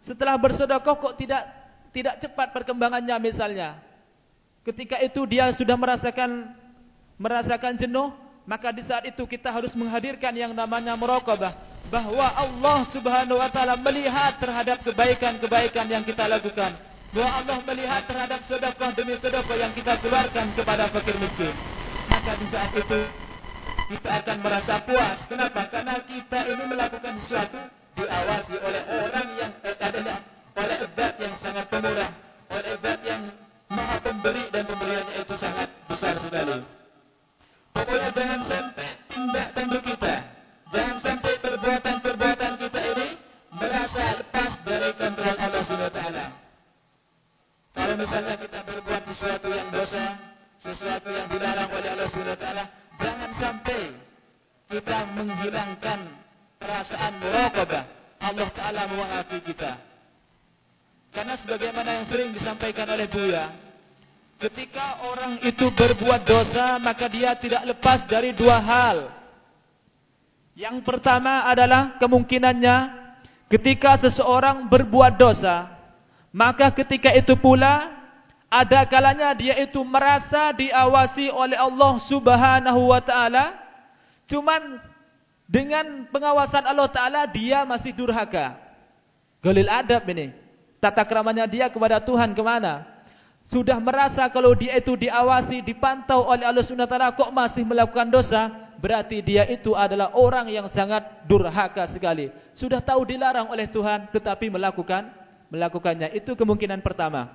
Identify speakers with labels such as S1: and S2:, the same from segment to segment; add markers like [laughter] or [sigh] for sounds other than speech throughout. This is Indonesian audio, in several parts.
S1: setelah bersedekah kok tidak tidak cepat perkembangannya misalnya. Ketika itu dia sudah merasakan merasakan jenuh, maka di saat itu kita harus menghadirkan yang namanya muraqabah bahwa Allah Subhanahu wa taala melihat terhadap kebaikan-kebaikan yang kita lakukan. Bahwa Allah melihat terhadap sedekah demi sedekah yang kita keluarkan kepada fakir miskin. Maka di saat itu kita akan merasa puas. Kenapa? Karena kita ini melakukan sesuatu diawasi oleh orang yang adalah oleh zat yang sangat pemurah, oleh zat yang maha pemberi dan pemberiannya itu sangat besar sekali. Pokoknya jangan sampai tindak tanduk kita, jangan sampai perbuatan-perbuatan kita ini merasa lepas dari kontrol Allah Subhanahu wa taala. Kalau misalnya kita berbuat sesuatu yang dosa, sesuatu yang dilarang oleh Allah Subhanahu wa taala, jangan sampai kita menghilangkan perasaan muraqabah. Allah taala mengawasi kita. Karena sebagaimana yang sering disampaikan oleh Buya, ketika orang itu berbuat dosa, maka dia tidak lepas dari dua hal. Yang pertama adalah kemungkinannya ketika seseorang berbuat dosa, maka ketika itu pula ada kalanya dia itu merasa diawasi oleh Allah Subhanahu wa taala. Cuman dengan pengawasan Allah taala dia masih durhaka. Galil adab ini. Tata keramanya dia kepada Tuhan ke mana? Sudah merasa kalau dia itu diawasi, dipantau oleh Allah Subhanahu wa taala kok masih melakukan dosa, berarti dia itu adalah orang yang sangat durhaka sekali. Sudah tahu dilarang oleh Tuhan tetapi melakukan melakukannya. Itu kemungkinan pertama.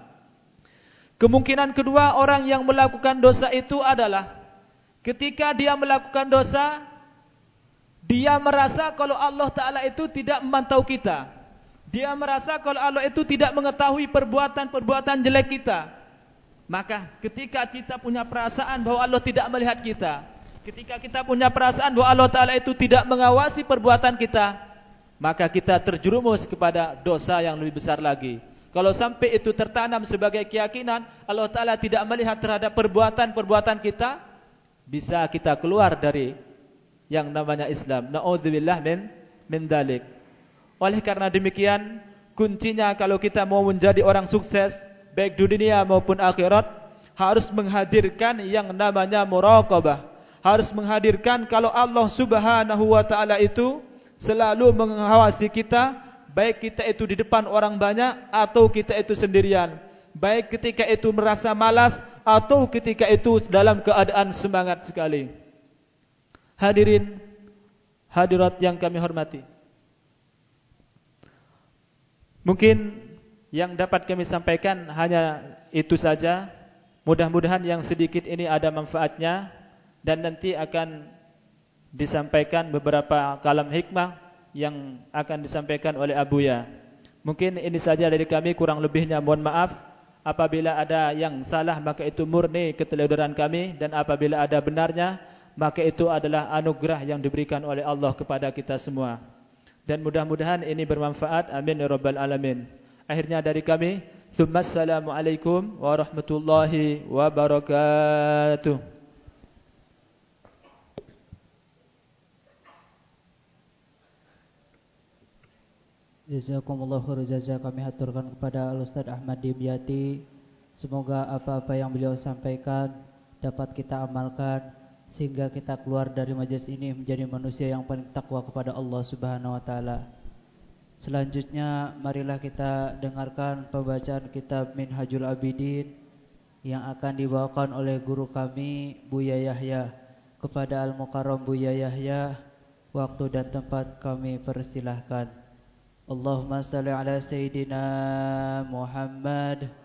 S1: Kemungkinan kedua orang yang melakukan dosa itu adalah ketika dia melakukan dosa dia merasa kalau Allah taala itu tidak memantau kita. Dia merasa kalau Allah itu tidak mengetahui perbuatan-perbuatan jelek kita. Maka ketika kita punya perasaan bahwa Allah tidak melihat kita, ketika kita punya perasaan bahwa Allah Ta'ala itu tidak mengawasi perbuatan kita, maka kita terjerumus kepada dosa yang lebih besar lagi. Kalau sampai itu tertanam sebagai keyakinan, Allah Ta'ala tidak melihat terhadap perbuatan-perbuatan kita, bisa kita keluar dari yang namanya Islam. Na'udzubillah min, min dalik. Oleh karena demikian, kuncinya kalau kita mau menjadi orang sukses, baik di dunia maupun akhirat, harus menghadirkan yang namanya muraqabah. Harus menghadirkan kalau Allah Subhanahu wa taala itu selalu mengawasi kita, baik kita itu di depan orang banyak atau kita itu sendirian. Baik ketika itu merasa malas atau ketika itu dalam keadaan semangat sekali. Hadirin hadirat yang kami hormati. Mungkin yang dapat kami sampaikan hanya itu saja. Mudah-mudahan yang sedikit ini ada manfaatnya dan nanti akan disampaikan beberapa kalam hikmah yang akan disampaikan oleh Abuya. Mungkin ini saja dari kami kurang lebihnya mohon maaf. Apabila ada yang salah maka itu murni keteledoran kami dan apabila ada benarnya maka itu adalah anugerah yang diberikan oleh Allah kepada kita semua. Dan mudah-mudahan ini bermanfaat. Amin ya rabbal alamin. Akhirnya dari kami, Assalamualaikum warahmatullahi wabarakatuh.
S2: Jazakumullah khair jazaa kami haturkan kepada Al Ustaz Ahmad Dimyati. Semoga apa-apa yang beliau sampaikan dapat kita amalkan sehingga kita keluar dari majelis ini menjadi manusia yang paling takwa kepada Allah Subhanahu wa taala. Selanjutnya marilah kita dengarkan pembacaan kitab Minhajul Abidin yang akan dibawakan oleh guru kami Buya Yahya kepada Al-Mukarram Buya Yahya waktu dan tempat kami persilahkan Allahumma salli ala Sayyidina Muhammad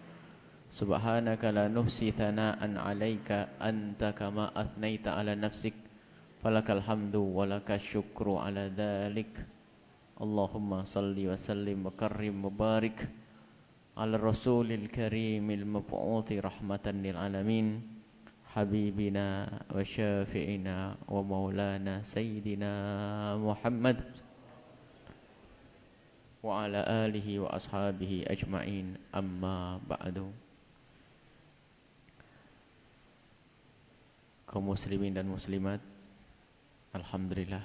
S3: سبحانك لا نحصي ثناء عليك أنت كما أثنيت على نفسك فلك الحمد ولك الشكر على ذلك. اللهم صل وسلم وكرم وبارك على الرسول الكريم المبعوث رحمة للعالمين حبيبنا وشافعنا ومولانا سيدنا محمد وعلى آله وأصحابه أجمعين. أما بعد. Kaum muslimin dan muslimat Alhamdulillah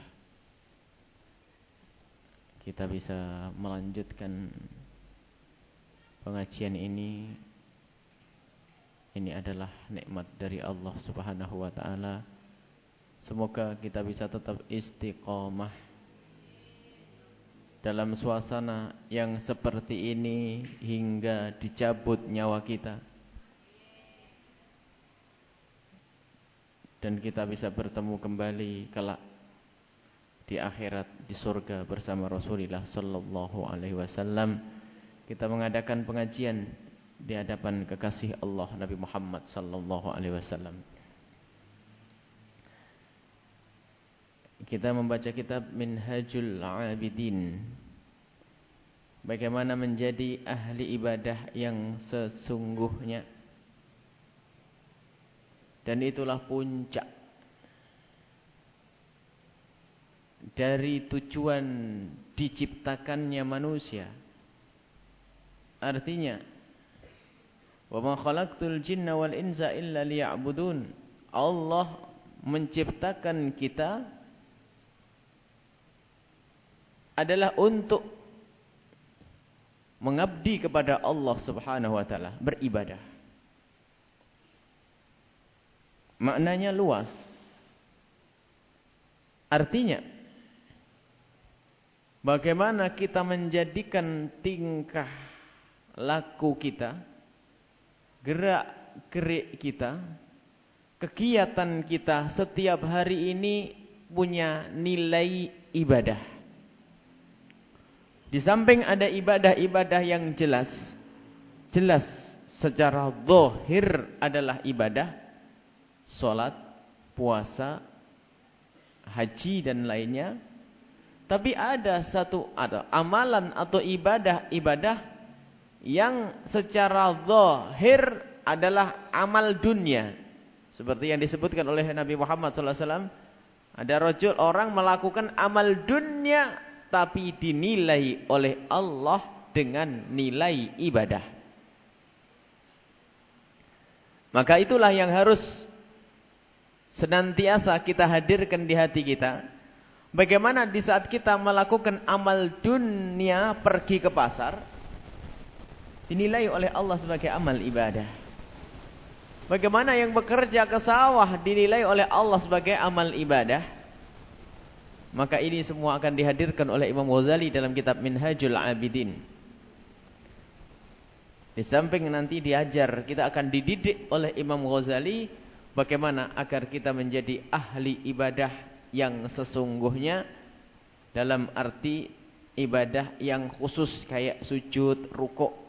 S3: kita bisa melanjutkan pengajian ini ini adalah nikmat dari Allah Subhanahu wa taala. Semoga kita bisa tetap istiqomah dalam suasana yang seperti ini hingga dicabut nyawa kita. Dan kita bisa bertemu kembali kelak di akhirat di surga bersama Rasulullah sallallahu alaihi wasallam kita mengadakan pengajian di hadapan kekasih Allah Nabi Muhammad sallallahu alaihi wasallam. Kita membaca kitab Minhajul Abidin. Bagaimana menjadi ahli ibadah yang sesungguhnya. Dan itulah puncak dari tujuan diciptakannya manusia. Artinya Wa ma khalaqtul jinna wal insa illa liya'budun. Allah menciptakan kita adalah untuk mengabdi kepada Allah Subhanahu wa taala, beribadah. Maknanya luas. Artinya bagaimana kita menjadikan tingkah laku kita, gerak-gerik kita, kegiatan kita setiap hari ini punya nilai ibadah. Di samping ada ibadah-ibadah yang jelas, jelas secara zahir adalah ibadah, solat, puasa, haji dan lainnya. Tapi ada satu ada amalan atau ibadah-ibadah yang secara zahir adalah amal dunia. Seperti yang disebutkan oleh Nabi Muhammad SAW. Ada rojul orang melakukan amal dunia tapi dinilai oleh Allah dengan nilai ibadah. Maka itulah yang harus senantiasa kita hadirkan di hati kita. Bagaimana di saat kita melakukan amal dunia pergi ke pasar, dinilai oleh Allah sebagai amal ibadah. Bagaimana yang bekerja ke sawah dinilai oleh Allah sebagai amal ibadah? Maka ini semua akan dihadirkan oleh Imam Ghazali dalam kitab Minhajul Abidin. Di samping nanti diajar, kita akan dididik oleh Imam Ghazali bagaimana agar kita menjadi ahli ibadah yang sesungguhnya dalam arti ibadah yang khusus kayak sujud, rukuk,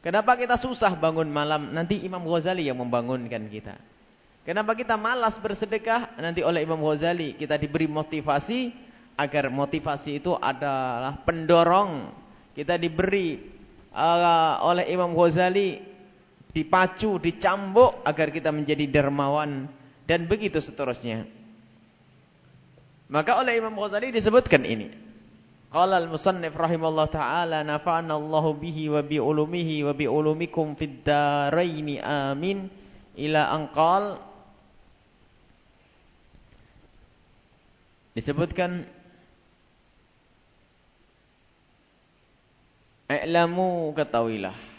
S3: Kenapa kita susah bangun malam? Nanti Imam Ghazali yang membangunkan kita. Kenapa kita malas bersedekah? Nanti oleh Imam Ghazali kita diberi motivasi agar motivasi itu adalah pendorong. Kita diberi uh, oleh Imam Ghazali dipacu, dicambuk agar kita menjadi dermawan dan begitu seterusnya. Maka oleh Imam Ghazali disebutkan ini. Qala al-musannif rahimallahu taala nafa'ana Allahu bihi wa bi ulumihi wa bi ulumikum fid darain amin ila anqal disebutkan I'lamu ketahuilah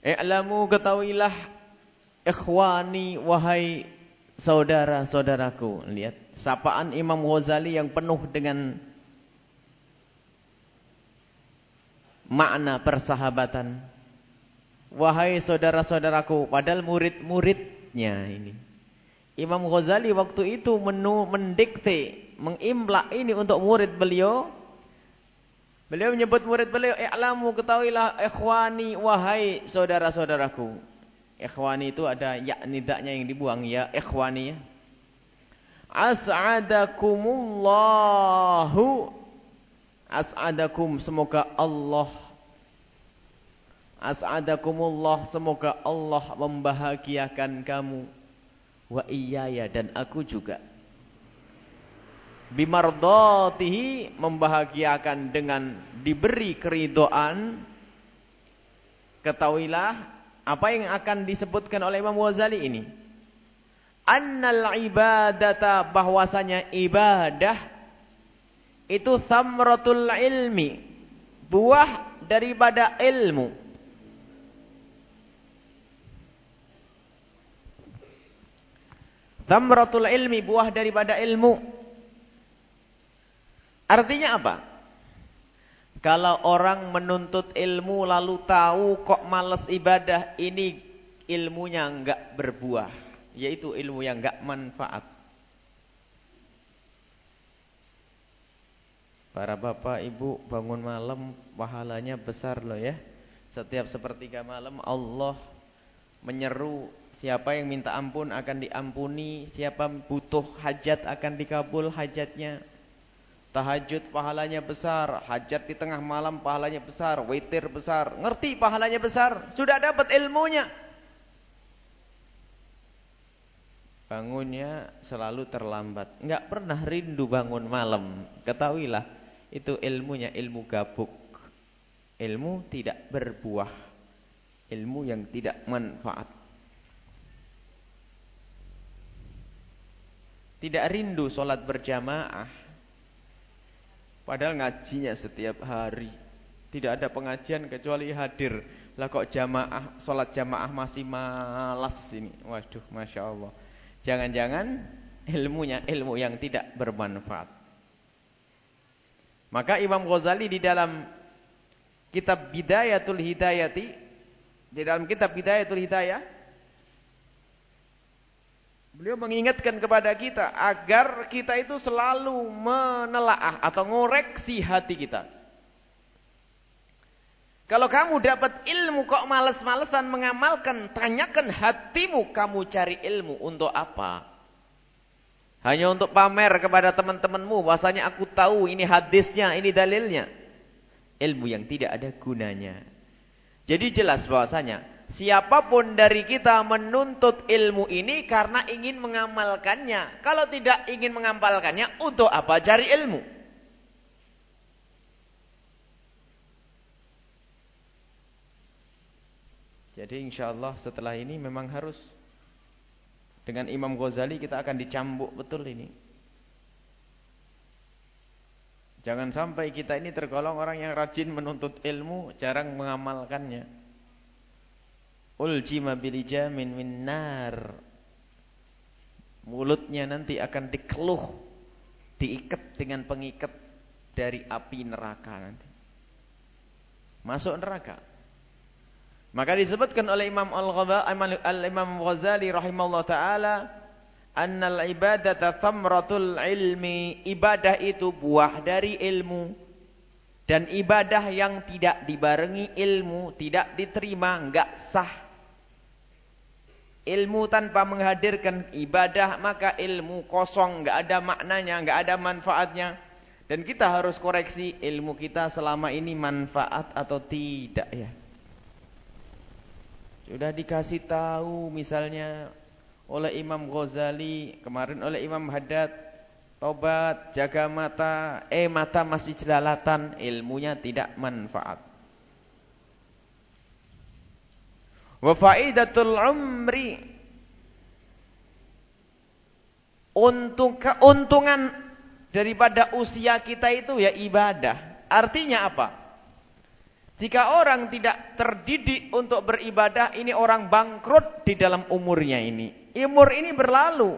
S3: I'lamu ketahuilah ikhwani wahai saudara-saudaraku. Lihat sapaan Imam Ghazali yang penuh dengan makna persahabatan. Wahai saudara-saudaraku, padahal murid-muridnya ini. Imam Ghazali waktu itu menu mendikte, mengimla ini untuk murid beliau Beliau menyebut murid beliau, "I'lamu ketahuilah ikhwani wahai saudara-saudaraku." Ikhwani itu ada ya nidaknya yang dibuang ya ikhwani ya. As'adakumullahu As'adakum semoga Allah As'adakumullah semoga Allah membahagiakan kamu wa iyaya dan aku juga bimardatihi membahagiakan dengan diberi keridoan. Ketahuilah apa yang akan disebutkan oleh Imam Ghazali ini. Annal ibadata bahwasanya ibadah itu samratul ilmi buah daripada ilmu. Samratul ilmi buah daripada ilmu Artinya apa? Kalau orang menuntut ilmu lalu tahu kok males ibadah, ini ilmunya enggak berbuah, yaitu ilmu yang enggak manfaat. Para bapak ibu bangun malam pahalanya besar loh ya. Setiap sepertiga malam Allah menyeru siapa yang minta ampun akan diampuni, siapa butuh hajat akan dikabul hajatnya. Tahajud pahalanya besar, hajat di tengah malam pahalanya besar, witir besar. Ngerti pahalanya besar, sudah dapat ilmunya. Bangunnya selalu terlambat, enggak pernah rindu bangun malam. Ketahuilah, itu ilmunya ilmu gabuk. Ilmu tidak berbuah. Ilmu yang tidak manfaat. Tidak rindu solat berjamaah Padahal ngajinya setiap hari. Tidak ada pengajian kecuali hadir. Lah kok jamaah, sholat jamaah masih malas ini. Waduh, Masya Allah. Jangan-jangan ilmunya ilmu yang tidak bermanfaat. Maka Imam Ghazali di dalam kitab Bidayatul Hidayati, di dalam kitab Bidayatul Hidayah, Beliau mengingatkan kepada kita agar kita itu selalu menelaah atau ngoreksi hati kita. Kalau kamu dapat ilmu kok males-malesan mengamalkan, tanyakan hatimu kamu cari ilmu untuk apa? Hanya untuk pamer kepada teman-temanmu bahwasanya aku tahu ini hadisnya, ini dalilnya. Ilmu yang tidak ada gunanya. Jadi jelas bahwasanya Siapa pun dari kita menuntut ilmu ini karena ingin mengamalkannya. Kalau tidak ingin mengamalkannya, untuk apa cari ilmu? Jadi insya Allah setelah ini memang harus dengan Imam Ghazali kita akan dicambuk betul ini. Jangan sampai kita ini tergolong orang yang rajin menuntut ilmu, jarang mengamalkannya uljima bilijamin min nar mulutnya nanti akan dikeluh diikat dengan pengikat dari api neraka nanti. Masuk neraka. Maka disebutkan oleh Imam Al-Imam Ghazali rahimahullah taala annal ibadata thamratul ilmi. Ibadah itu buah dari ilmu. Dan ibadah yang tidak dibarengi ilmu tidak diterima enggak sah Ilmu tanpa menghadirkan ibadah maka ilmu kosong, enggak ada maknanya, enggak ada manfaatnya. Dan kita harus koreksi ilmu kita selama ini manfaat atau tidak ya. Sudah dikasih tahu misalnya oleh Imam Ghazali, kemarin oleh Imam Haddad, tobat, jaga mata, eh mata masih jelalatan, ilmunya tidak manfaat. Wa faidatul umri untuk keuntungan daripada usia kita itu ya ibadah. Artinya apa? Jika orang tidak terdidik untuk beribadah, ini orang bangkrut di dalam umurnya ini. Umur ini berlalu.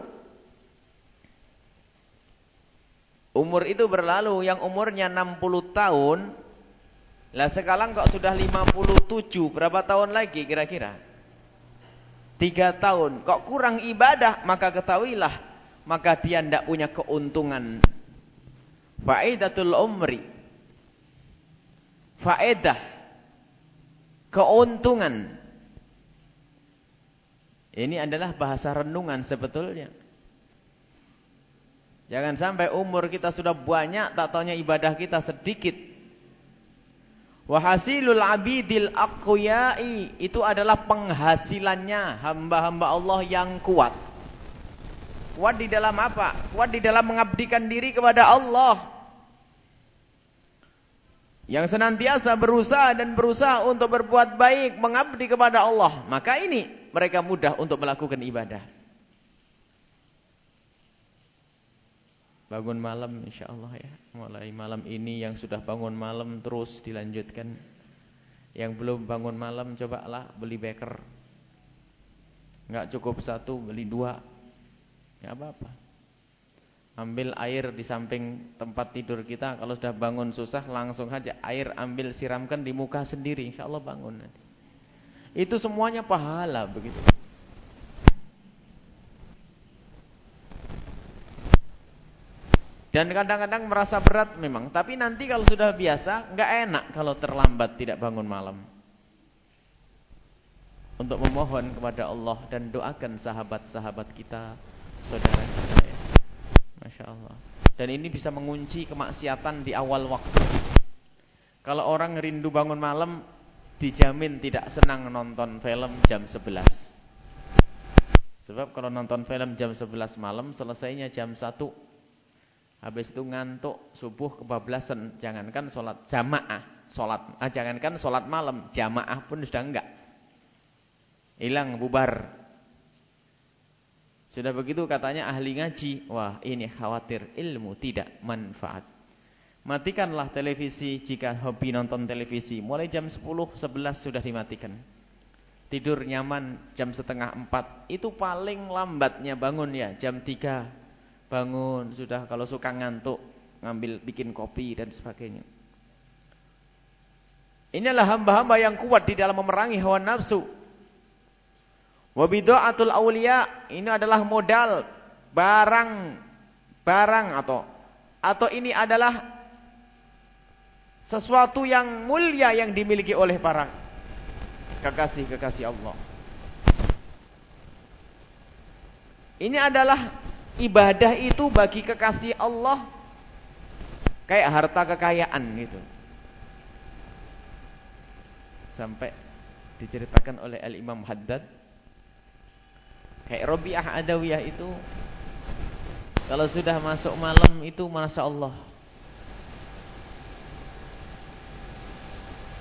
S3: Umur itu berlalu, yang umurnya 60 tahun, lah sekarang kok sudah 57, berapa tahun lagi kira-kira? Tiga tahun, kok kurang ibadah, maka ketahuilah, maka dia tidak punya keuntungan. Faedatul umri. Faedah keuntungan. Ini adalah bahasa renungan sebetulnya. Jangan sampai umur kita sudah banyak, tak taunya ibadah kita sedikit. Wahasilul abidil aqyai itu adalah penghasilannya hamba-hamba Allah yang kuat. Kuat di dalam apa? Kuat di dalam mengabdikan diri kepada Allah yang senantiasa berusaha dan berusaha untuk berbuat baik, mengabdi kepada Allah, maka ini mereka mudah untuk melakukan ibadah. Bangun malam insyaallah ya. Mulai malam ini yang sudah bangun malam terus dilanjutkan. Yang belum bangun malam cobalah beli beker. Enggak cukup satu, beli dua. Ya apa-apa. Ambil air di samping tempat tidur kita Kalau sudah bangun susah langsung saja Air ambil siramkan di muka sendiri Insya Allah bangun nanti Itu semuanya pahala begitu Dan kadang-kadang merasa berat memang Tapi nanti kalau sudah biasa nggak enak kalau terlambat tidak bangun malam Untuk memohon kepada Allah Dan doakan sahabat-sahabat kita Saudara kita ya Masya Allah. Dan ini bisa mengunci kemaksiatan di awal waktu. Kalau orang rindu bangun malam, dijamin tidak senang nonton film jam 11. Sebab kalau nonton film jam 11 malam, selesainya jam 1. Habis itu ngantuk, subuh kebablasan. Jangankan sholat jamaah, sholat, ah, jangankan sholat malam, jamaah pun sudah enggak. Hilang, bubar. Sudah begitu katanya ahli ngaji, wah ini khawatir ilmu tidak manfaat. Matikanlah televisi jika hobi nonton televisi. Mulai jam 10, 11 sudah dimatikan. Tidur nyaman jam setengah 4. Itu paling lambatnya bangun ya, jam 3. Bangun, sudah kalau suka ngantuk, ngambil bikin kopi dan sebagainya. Inilah hamba-hamba yang kuat di dalam memerangi hawa nafsu. Wabidaatul awliya ini adalah modal barang barang atau atau ini adalah sesuatu yang mulia yang dimiliki oleh para kekasih-kekasih Allah. Ini adalah ibadah itu bagi kekasih Allah. Kayak harta kekayaan gitu. Sampai diceritakan oleh Al-Imam Haddad. Kayak Robiah Adawiyah itu Kalau sudah masuk malam itu Masya Allah.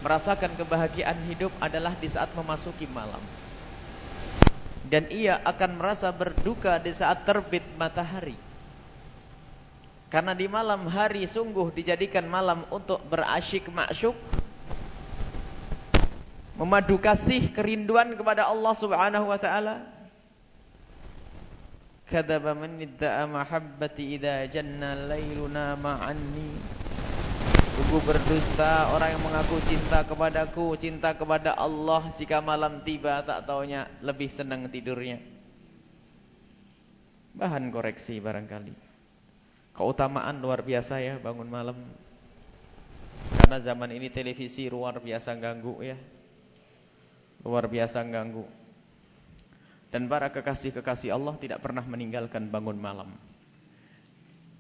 S3: Merasakan kebahagiaan hidup adalah di saat memasuki malam Dan ia akan merasa berduka di saat terbit matahari. Karena di malam hari sungguh dijadikan malam untuk berasyik masyuk Memadu kasih kerinduan kepada Allah subhanahu wa ta'ala. Kadzaba man idda'a mahabbati idza janna lailuna ma'anni Sungguh berdusta orang yang mengaku cinta kepadaku, cinta kepada Allah jika malam tiba tak taunya lebih senang tidurnya. Bahan koreksi barangkali. Keutamaan luar biasa ya bangun malam. Karena zaman ini televisi luar biasa ganggu ya. Luar biasa ganggu. Dan para kekasih-kekasih Allah tidak pernah meninggalkan bangun malam.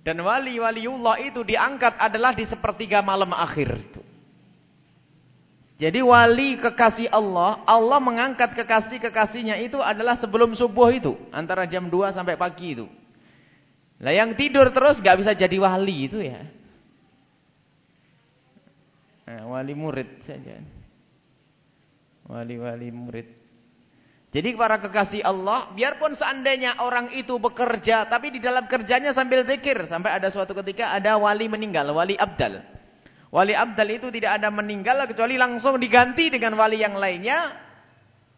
S3: Dan wali-waliullah itu diangkat adalah di sepertiga malam akhir itu. Jadi wali kekasih Allah, Allah mengangkat kekasih-kekasihnya itu adalah sebelum subuh itu, antara jam 2 sampai pagi itu. Lah yang tidur terus gak bisa jadi wali itu ya. Nah, wali murid saja. Wali-wali murid. Jadi para kekasih Allah, biarpun seandainya orang itu bekerja, tapi di dalam kerjanya sambil zikir. Sampai ada suatu ketika ada wali meninggal, wali abdal. Wali abdal itu tidak ada meninggal kecuali langsung diganti dengan wali yang lainnya.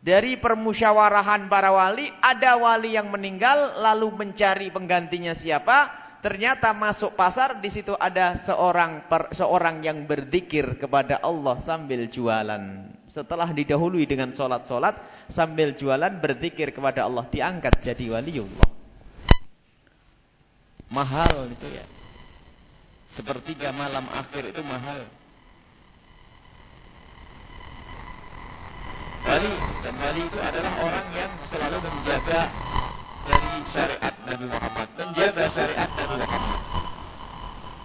S3: Dari permusyawarahan para wali, ada wali yang meninggal lalu mencari penggantinya siapa? Ternyata masuk pasar di situ ada seorang seorang yang berzikir kepada Allah sambil jualan. Setelah didahului dengan solat-solat sambil jualan berzikir kepada Allah diangkat jadi waliullah. Mahal itu ya. Sepertiga malam akhir itu mahal. Wali dan wali itu adalah orang yang selalu menjaga dari syariat Nabi Muhammad, menjaga syariat Nabi Muhammad.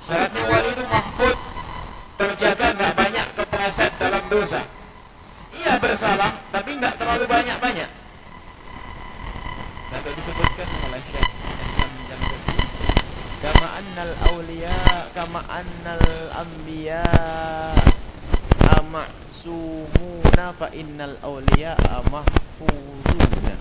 S3: Syaratnya wali itu mahfud, terjaga nggak banyak kepleset dalam dosa. Ia bersalah, tapi nggak terlalu banyak-banyak. Sampai disebutkan oleh Syekh Islam Jamil kama annal awliya kama annal anbiya ma'sumuna fa innal awliya mahfuzuna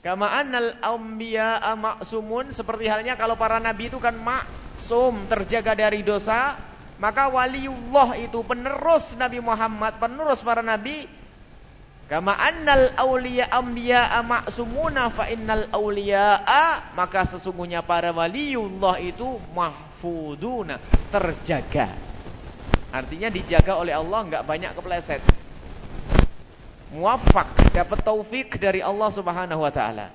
S3: kama annal anbiya ma'sumun seperti halnya kalau para nabi itu kan maksum terjaga dari dosa maka waliullah itu penerus Nabi Muhammad penerus para nabi Kama annal awliya anbiya'a ma'sumuna fa innal awliya'a maka sesungguhnya para waliullah itu mahfuduna, terjaga. Artinya dijaga oleh Allah enggak banyak kepleset. Muwaffaq, dapat taufik dari Allah Subhanahu wa taala.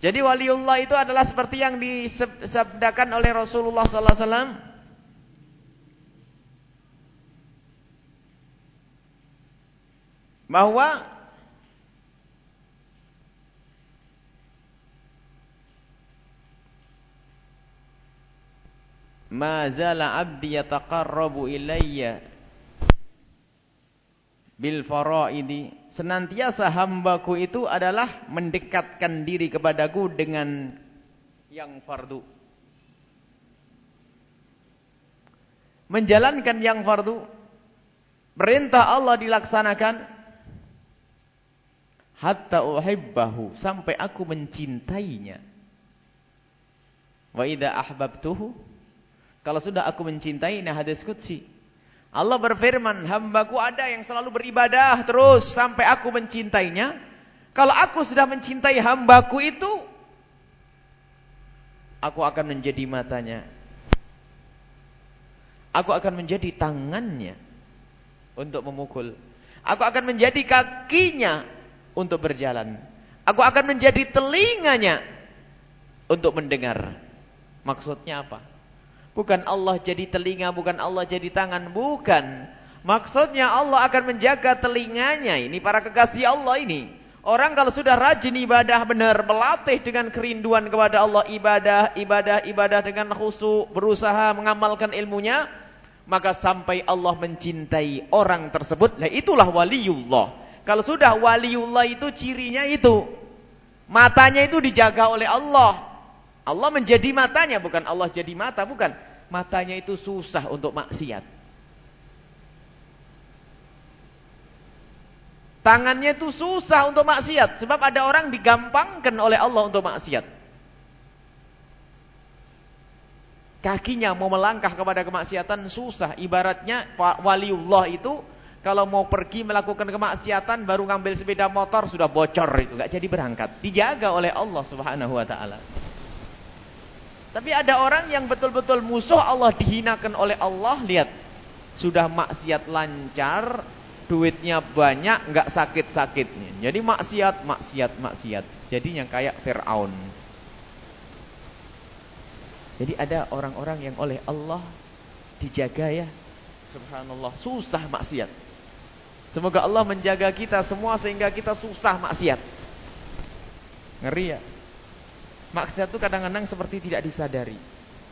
S3: Jadi waliullah itu adalah seperti yang disabdakan oleh Rasulullah sallallahu alaihi wasallam bahwa ma zala abdi yataqarrabu ilayya bil faraidi. Senantiasa hambaku itu adalah mendekatkan diri kepadaku dengan yang fardu. Menjalankan yang fardu perintah Allah dilaksanakan hatta uhibbahu sampai aku mencintainya. Wa idza ahbabtuhu kalau sudah aku mencintai nah hadis qudsi. Allah berfirman, hambaku ada yang selalu beribadah terus sampai aku mencintainya. Kalau aku sudah mencintai hambaku itu, aku akan menjadi matanya. Aku akan menjadi tangannya untuk memukul. Aku akan menjadi kakinya untuk berjalan. Aku akan menjadi telinganya untuk mendengar. Maksudnya apa? Bukan Allah jadi telinga, bukan Allah jadi tangan, bukan. Maksudnya Allah akan menjaga telinganya. Ini para kekasih Allah ini. Orang kalau sudah rajin ibadah benar, melatih dengan kerinduan kepada Allah, ibadah, ibadah, ibadah dengan khusyuk, berusaha mengamalkan ilmunya, maka sampai Allah mencintai orang tersebut, lah itulah waliullah. Kalau sudah waliullah itu cirinya itu. Matanya itu dijaga oleh Allah. Allah menjadi matanya, bukan Allah jadi mata, bukan. Matanya itu susah untuk maksiat. Tangannya itu susah untuk maksiat. Sebab ada orang digampangkan oleh Allah untuk maksiat. Kakinya mau melangkah kepada kemaksiatan susah. Ibaratnya waliullah itu kalau mau pergi melakukan kemaksiatan baru ngambil sepeda motor sudah bocor itu nggak jadi berangkat. Dijaga oleh Allah Subhanahu wa taala. Tapi ada orang yang betul-betul musuh Allah dihinakan oleh Allah, lihat. Sudah maksiat lancar, duitnya banyak, nggak sakit-sakitnya. Jadi maksiat, maksiat, maksiat. Jadinya kayak Firaun. Jadi ada orang-orang yang oleh Allah dijaga ya. Subhanallah, susah maksiat. Semoga Allah menjaga kita semua sehingga kita susah maksiat. Ngeri ya. Maksiat itu kadang-kadang seperti tidak disadari.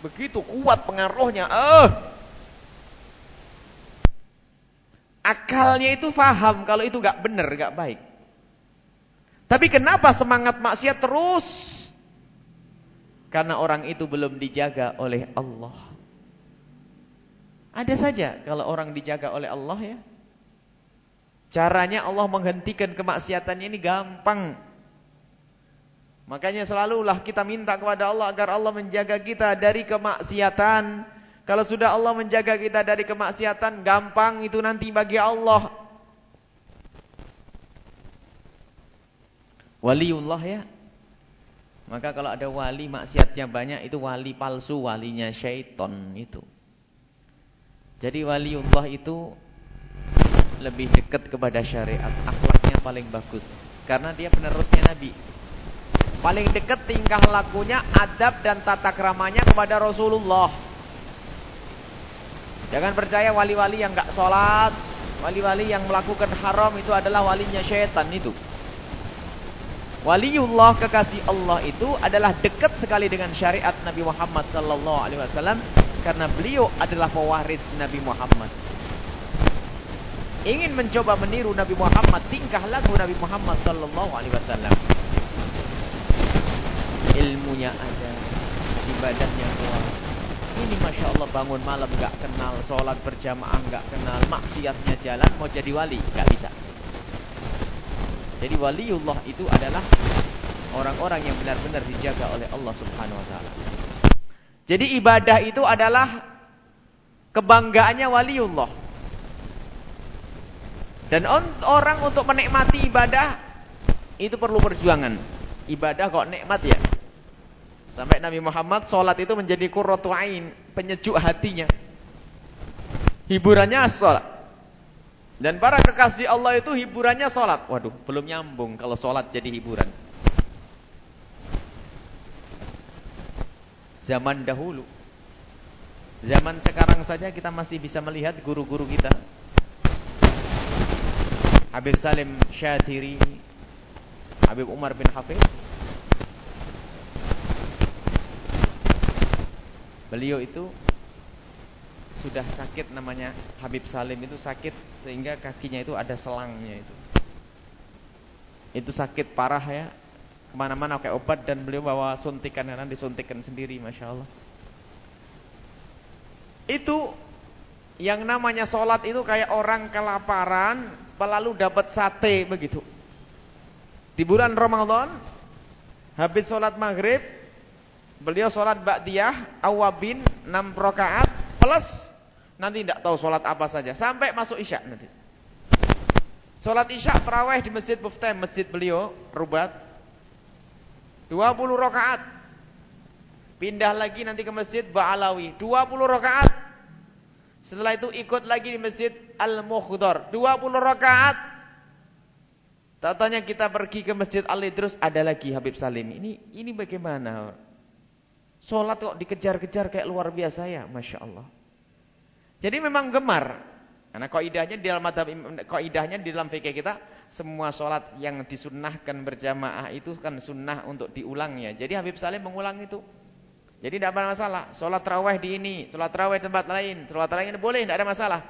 S3: Begitu kuat pengaruhnya. Eh. Akalnya itu faham kalau itu gak benar, gak baik. Tapi kenapa semangat maksiat terus? Karena orang itu belum dijaga oleh Allah. Ada saja kalau orang dijaga oleh Allah ya. Caranya Allah menghentikan kemaksiatannya ini gampang. Makanya selalulah kita minta kepada Allah agar Allah menjaga kita dari kemaksiatan. Kalau sudah Allah menjaga kita dari kemaksiatan, gampang itu nanti bagi Allah. Waliullah ya. Maka kalau ada wali maksiatnya banyak itu wali palsu, walinya syaiton itu. Jadi waliullah itu lebih dekat kepada syariat, akhlaknya paling bagus karena dia penerusnya Nabi. Paling dekat tingkah lakunya, adab dan tata keramanya kepada Rasulullah. Jangan percaya wali-wali yang enggak sholat, wali-wali yang melakukan haram itu adalah walinya syaitan itu. Waliullah kekasih Allah itu adalah dekat sekali dengan syariat Nabi Muhammad sallallahu alaihi wasallam karena beliau adalah pewaris Nabi Muhammad. Ingin mencoba meniru Nabi Muhammad, tingkah laku Nabi Muhammad sallallahu alaihi wasallam ilmunya ada, ibadahnya kuat. Ini masya Allah bangun malam nggak kenal, sholat berjamaah nggak kenal, maksiatnya jalan mau jadi wali nggak bisa. Jadi waliullah itu adalah orang-orang yang benar-benar dijaga oleh Allah Subhanahu Wa Taala. Jadi ibadah itu adalah kebanggaannya waliullah. Dan orang untuk menikmati ibadah itu perlu perjuangan. Ibadah kok nikmat ya? Sampai Nabi Muhammad sholat itu menjadi kurratu ain, penyejuk hatinya. Hiburannya sholat. Dan para kekasih Allah itu hiburannya sholat. Waduh, belum nyambung kalau sholat jadi hiburan. Zaman dahulu. Zaman sekarang saja kita masih bisa melihat guru-guru kita. Habib Salim Syatiri, Habib Umar bin Hafiz Beliau itu sudah sakit namanya Habib Salim itu sakit sehingga kakinya itu ada selangnya itu. Itu sakit parah ya. Ke mana-mana pakai obat dan beliau bawa suntikan dan disuntikan sendiri, masya Allah. Itu yang namanya sholat itu kayak orang kelaparan, lalu dapat sate begitu. Di bulan Ramadan, habis sholat maghrib, Beliau sholat ba'diyah awabin 6 rakaat plus nanti tidak tahu sholat apa saja sampai masuk isya nanti. Sholat isya terawih di masjid Buftaim, masjid beliau Rubat 20 rakaat. Pindah lagi nanti ke masjid Ba'alawi 20 rakaat. Setelah itu ikut lagi di masjid Al-Mukhdar 20 rakaat. Tatanya kita pergi ke masjid Al-Idrus ada lagi Habib Salim. Ini ini bagaimana? Sholat kok dikejar-kejar kayak luar biasa ya, Masya Allah. Jadi memang gemar. Karena kaidahnya di dalam di dalam fikih kita, semua sholat yang disunnahkan berjamaah itu kan sunnah untuk diulangnya. Jadi Habib Salim mengulang itu. Jadi tidak ada masalah. Sholat terawih di ini, sholat terawih tempat lain, sholat lain ini boleh, tidak ada masalah.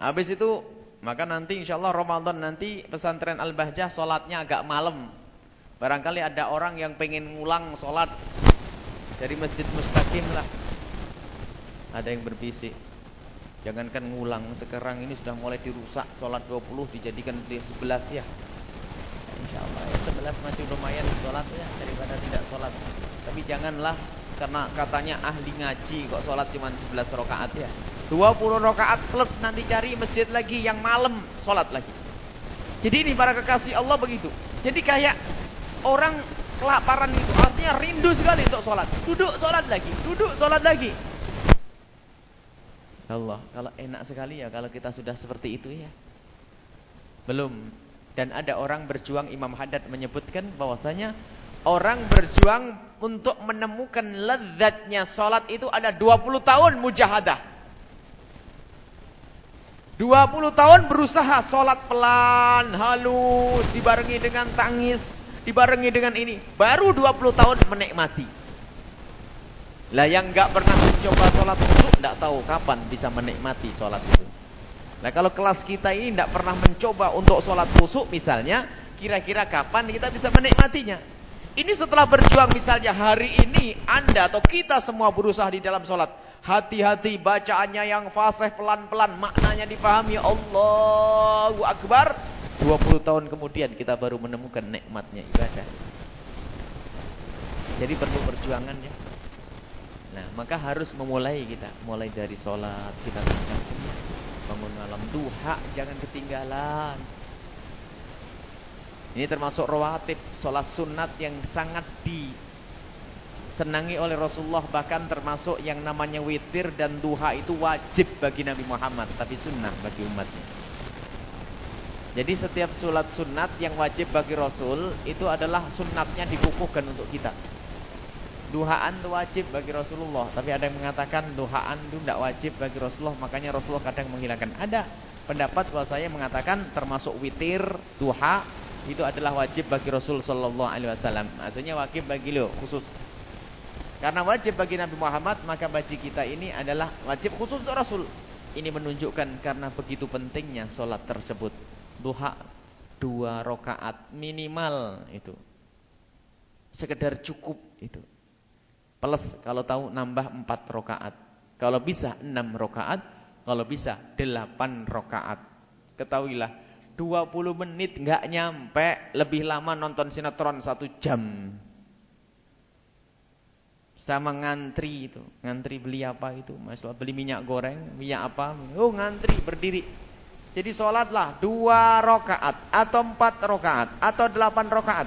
S3: Habis itu, maka nanti insya Allah Ramadan nanti pesantren Al-Bahjah sholatnya agak malam. Barangkali ada orang yang pengen ngulang sholat dari masjid mustaqim lah. Ada yang berbisik. Jangankan ngulang, sekarang ini sudah mulai dirusak. Sholat 20 dijadikan 11 ya. Insya Allah ya 11 masih lumayan sholat ya daripada tidak sholat. Tapi janganlah karena katanya ahli ngaji kok sholat cuma 11 rakaat ya. 20 rakaat plus nanti cari masjid lagi yang malam sholat lagi. Jadi ini para kekasih Allah begitu. Jadi kayak orang kelaparan itu artinya rindu sekali untuk sholat. Duduk sholat lagi, duduk sholat lagi. Allah, kalau enak sekali ya kalau kita sudah seperti itu ya. Belum. Dan ada orang berjuang Imam Haddad menyebutkan bahwasanya orang berjuang untuk menemukan lezatnya sholat itu ada 20 tahun mujahadah. 20 tahun berusaha sholat pelan, halus, dibarengi dengan tangis, dibarengi dengan ini, baru 20 tahun menikmati. Lah yang enggak pernah mencoba sholat khusyuk enggak tahu kapan bisa menikmati sholat itu. Nah kalau kelas kita ini enggak pernah mencoba untuk sholat khusyuk misalnya, kira-kira kapan kita bisa menikmatinya? Ini setelah berjuang misalnya hari ini Anda atau kita semua berusaha di dalam sholat. Hati-hati bacaannya yang fasih pelan-pelan, maknanya dipahami Allahu Akbar. 20 tahun kemudian kita baru menemukan nikmatnya ibadah. Jadi perlu perjuangan ya. Nah, maka harus memulai kita, mulai dari sholat kita bangun malam duha jangan ketinggalan. Ini termasuk rawatib, sholat sunat yang sangat disenangi oleh Rasulullah bahkan termasuk yang namanya witir dan duha itu wajib bagi Nabi Muhammad tapi sunnah bagi umatnya. Jadi setiap sholat sunat yang wajib bagi Rasul itu adalah sunatnya dikukuhkan untuk kita. Duhaan itu wajib bagi Rasulullah, tapi ada yang mengatakan duhaan itu tidak wajib bagi Rasulullah, makanya Rasulullah kadang menghilangkan. Ada pendapat bahwa saya mengatakan termasuk witir, duha itu adalah wajib bagi Rasul Sallallahu Alaihi Wasallam. Maksudnya wajib bagi lo khusus. Karena wajib bagi Nabi Muhammad, maka bagi kita ini adalah wajib khusus untuk Rasul. Ini menunjukkan karena begitu pentingnya sholat tersebut duha dua rokaat minimal itu sekedar cukup itu plus kalau tahu nambah empat rokaat kalau bisa enam rokaat kalau bisa delapan rokaat ketahuilah 20 menit nggak nyampe lebih lama nonton sinetron satu jam sama ngantri itu ngantri beli apa itu masalah beli minyak goreng minyak apa oh ngantri berdiri jadi sholatlah dua rokaat atau empat rokaat atau delapan rokaat.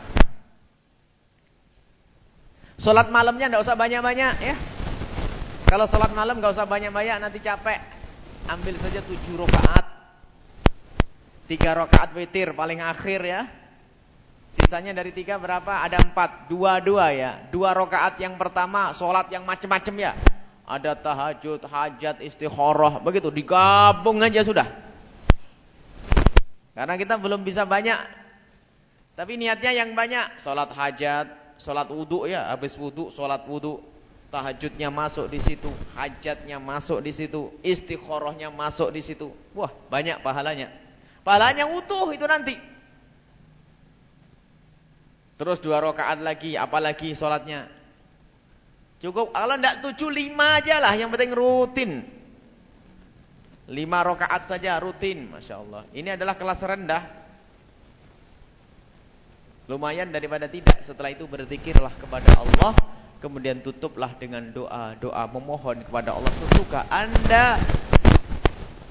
S3: Sholat malamnya tidak usah banyak-banyak ya. Kalau sholat malam nggak usah banyak-banyak nanti capek. Ambil saja tujuh rokaat. Tiga rokaat witir paling akhir ya. Sisanya dari tiga berapa? Ada empat. Dua-dua ya. Dua rokaat yang pertama sholat yang macam-macam ya. Ada tahajud, hajat, istikharah. Begitu digabung aja sudah. Karena kita belum bisa banyak. Tapi niatnya yang banyak. Sholat hajat, sholat wudhu ya. Habis wudhu, sholat wudhu. Tahajudnya masuk di situ. Hajatnya masuk di situ. Istiqorohnya masuk di situ. Wah banyak pahalanya. Pahalanya utuh itu nanti. Terus dua rakaat lagi. Apalagi sholatnya. Cukup. Kalau tidak tujuh, lima aja lah. Yang penting rutin. Lima rokaat saja rutin, masya Allah. Ini adalah kelas rendah. Lumayan daripada tidak. Setelah itu berzikirlah kepada Allah, kemudian tutuplah dengan doa, doa memohon kepada Allah sesuka anda.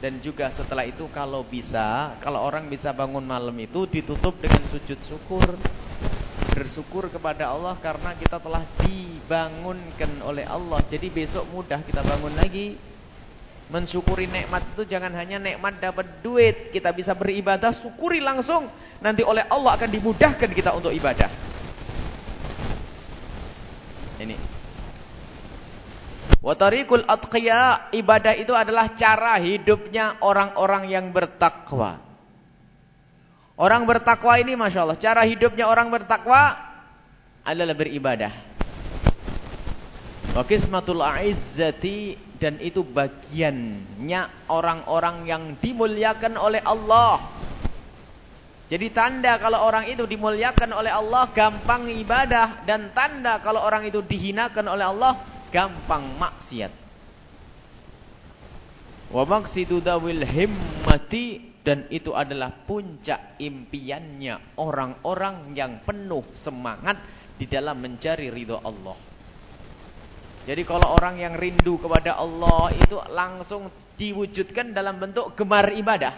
S3: Dan juga setelah itu kalau bisa, kalau orang bisa bangun malam itu ditutup dengan sujud syukur. Bersyukur kepada Allah karena kita telah dibangunkan oleh Allah. Jadi besok mudah kita bangun lagi. Mensyukuri nikmat itu jangan hanya nikmat dapat duit, kita bisa beribadah, syukuri langsung. Nanti oleh Allah akan dimudahkan kita untuk ibadah. Ini. Wa tariqul atqiya, ibadah itu adalah cara hidupnya orang-orang yang bertakwa. Orang bertakwa ini Masya Allah, cara hidupnya orang bertakwa adalah beribadah. Wa kismatul a'izzati dan itu bagiannya orang-orang yang dimuliakan oleh Allah. Jadi tanda kalau orang itu dimuliakan oleh Allah gampang ibadah dan tanda kalau orang itu dihinakan oleh Allah gampang maksiat. Wa maqsidu dawil himmati dan itu adalah puncak impiannya orang-orang yang penuh semangat di dalam mencari ridho Allah. Jadi kalau orang yang rindu kepada Allah itu langsung diwujudkan dalam bentuk gemar ibadah.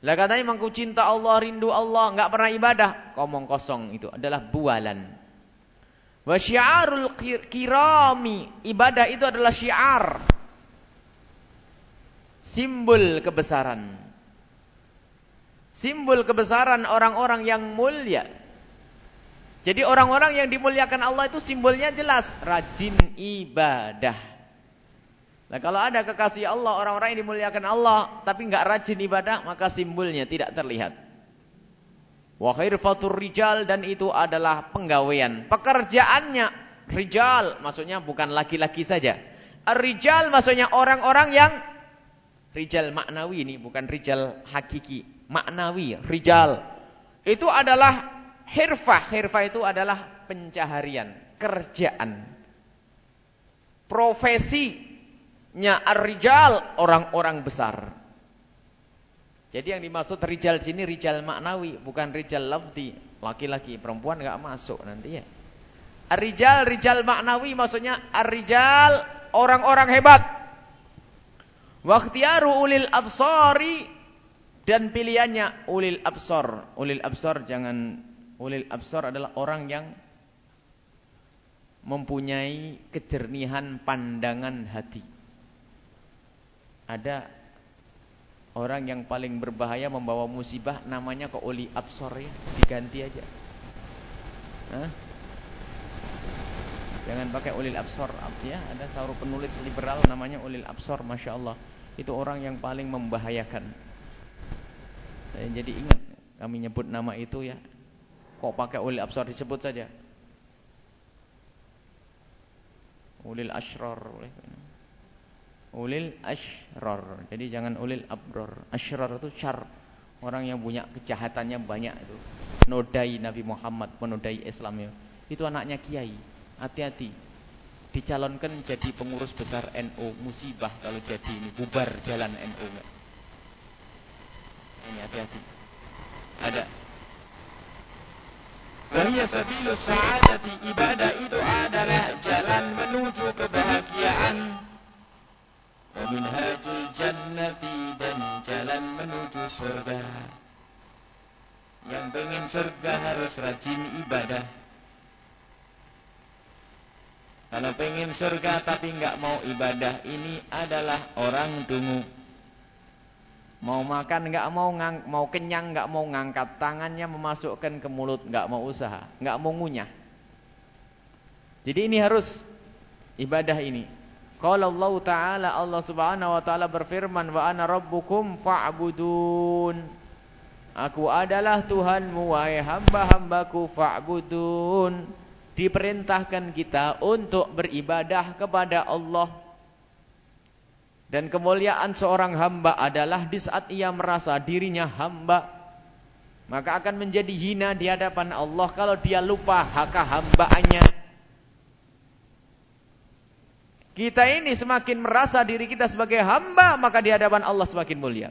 S3: Lah katanya mangku cinta Allah, rindu Allah, enggak pernah ibadah, ngomong kosong itu adalah bualan. Wa syiarul kirami, ibadah itu adalah syiar. Simbol kebesaran. Simbol kebesaran orang-orang yang mulia. Jadi orang-orang yang dimuliakan Allah itu simbolnya jelas. Rajin ibadah. Nah kalau ada kekasih Allah, orang-orang yang dimuliakan Allah. Tapi enggak rajin ibadah, maka simbolnya tidak terlihat. Wa fatur rijal dan itu adalah penggawaian. Pekerjaannya rijal, maksudnya bukan laki-laki saja. Rijal maksudnya orang-orang yang rijal maknawi ini, bukan rijal hakiki. Maknawi, rijal. Itu adalah Hirfah, hirfah itu adalah pencaharian, kerjaan. Profesinya ar-rijal, orang-orang besar. Jadi yang dimaksud rijal sini rijal maknawi, bukan rijal lafzi. Laki-laki, perempuan enggak masuk nanti ya. Ar-rijal rijal maknawi maksudnya ar-rijal orang-orang hebat. Waqtiyaru ulil absari dan pilihannya ulil absar. Ulil absar jangan ulil absar adalah orang yang mempunyai kejernihan pandangan hati. Ada orang yang paling berbahaya membawa musibah namanya kok uli absor ya, diganti aja. Hah? Jangan pakai ulil absor ya, ada seorang penulis liberal namanya ulil absor, masya Allah. Itu orang yang paling membahayakan. Saya jadi ingat kami nyebut nama itu ya. Kok pakai ulil absor disebut saja. ulil ashror ulil ashror. Jadi jangan ulil abror. Ashror itu char orang yang punya kejahatannya banyak itu. Nodai Nabi Muhammad menodai Islam itu anaknya kiai. Hati-hati. Dicalonkan jadi pengurus besar NU musibah kalau jadi ini. Bubar jalan NU ini hati-hati. Ada. Wahia sabilus sa'adati. Ibadah itu adalah jalan menuju kebahagiaan Wa minhajul jannati dan jalan menuju surga Yang pengen surga harus rajin ibadah Kalau pengen surga tapi enggak mau ibadah ini adalah orang dungu Mau makan nggak mau ngang, mau kenyang nggak mau ngangkat tangannya memasukkan ke mulut nggak mau usaha nggak mau ngunyah. Jadi ini harus ibadah ini. Kalau Allah Taala Allah Subhanahu Wa Taala berfirman wa ana rabbukum fa'budun. Aku adalah Tuhanmu wahai hamba-hambaku fa'budun. Diperintahkan kita untuk beribadah kepada Allah dan kemuliaan seorang hamba adalah di saat ia merasa dirinya hamba. Maka akan menjadi hina di hadapan Allah kalau dia lupa hak hambaannya. Kita ini semakin merasa diri kita sebagai hamba, maka di hadapan Allah semakin mulia.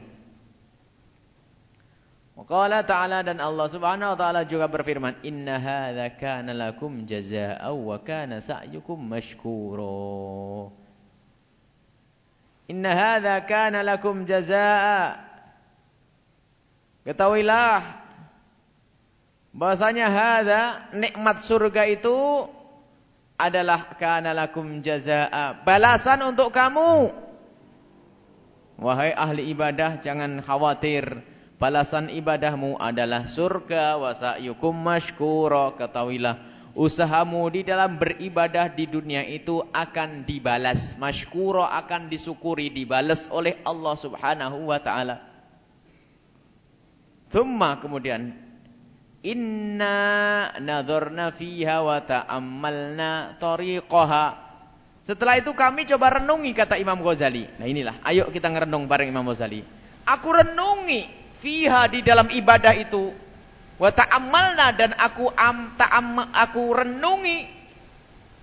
S3: Qala ta'ala dan Allah Subhanahu wa taala juga berfirman, "Inna hadza kana lakum jazaa'an wa kana sa'yukum mashkura." Inna hadza kana lakum jazaa. Ketahuilah bahasanya hadza nikmat surga itu adalah kana lakum jazaa, balasan untuk kamu. Wahai ahli ibadah jangan khawatir, balasan ibadahmu adalah surga wa sa'yukum mashkura. Ketahuilah usahamu di dalam beribadah di dunia itu akan dibalas. Mashkuro akan disyukuri, dibalas oleh Allah subhanahu wa ta'ala. Thumma kemudian. Inna nadhurna fiha wa ta'ammalna tariqaha. Setelah itu kami coba renungi kata Imam Ghazali. Nah inilah, ayo kita ngerenung bareng Imam Ghazali. Aku renungi fiha di dalam ibadah itu Wa ta'ammalna dan aku am ta'am aku renungi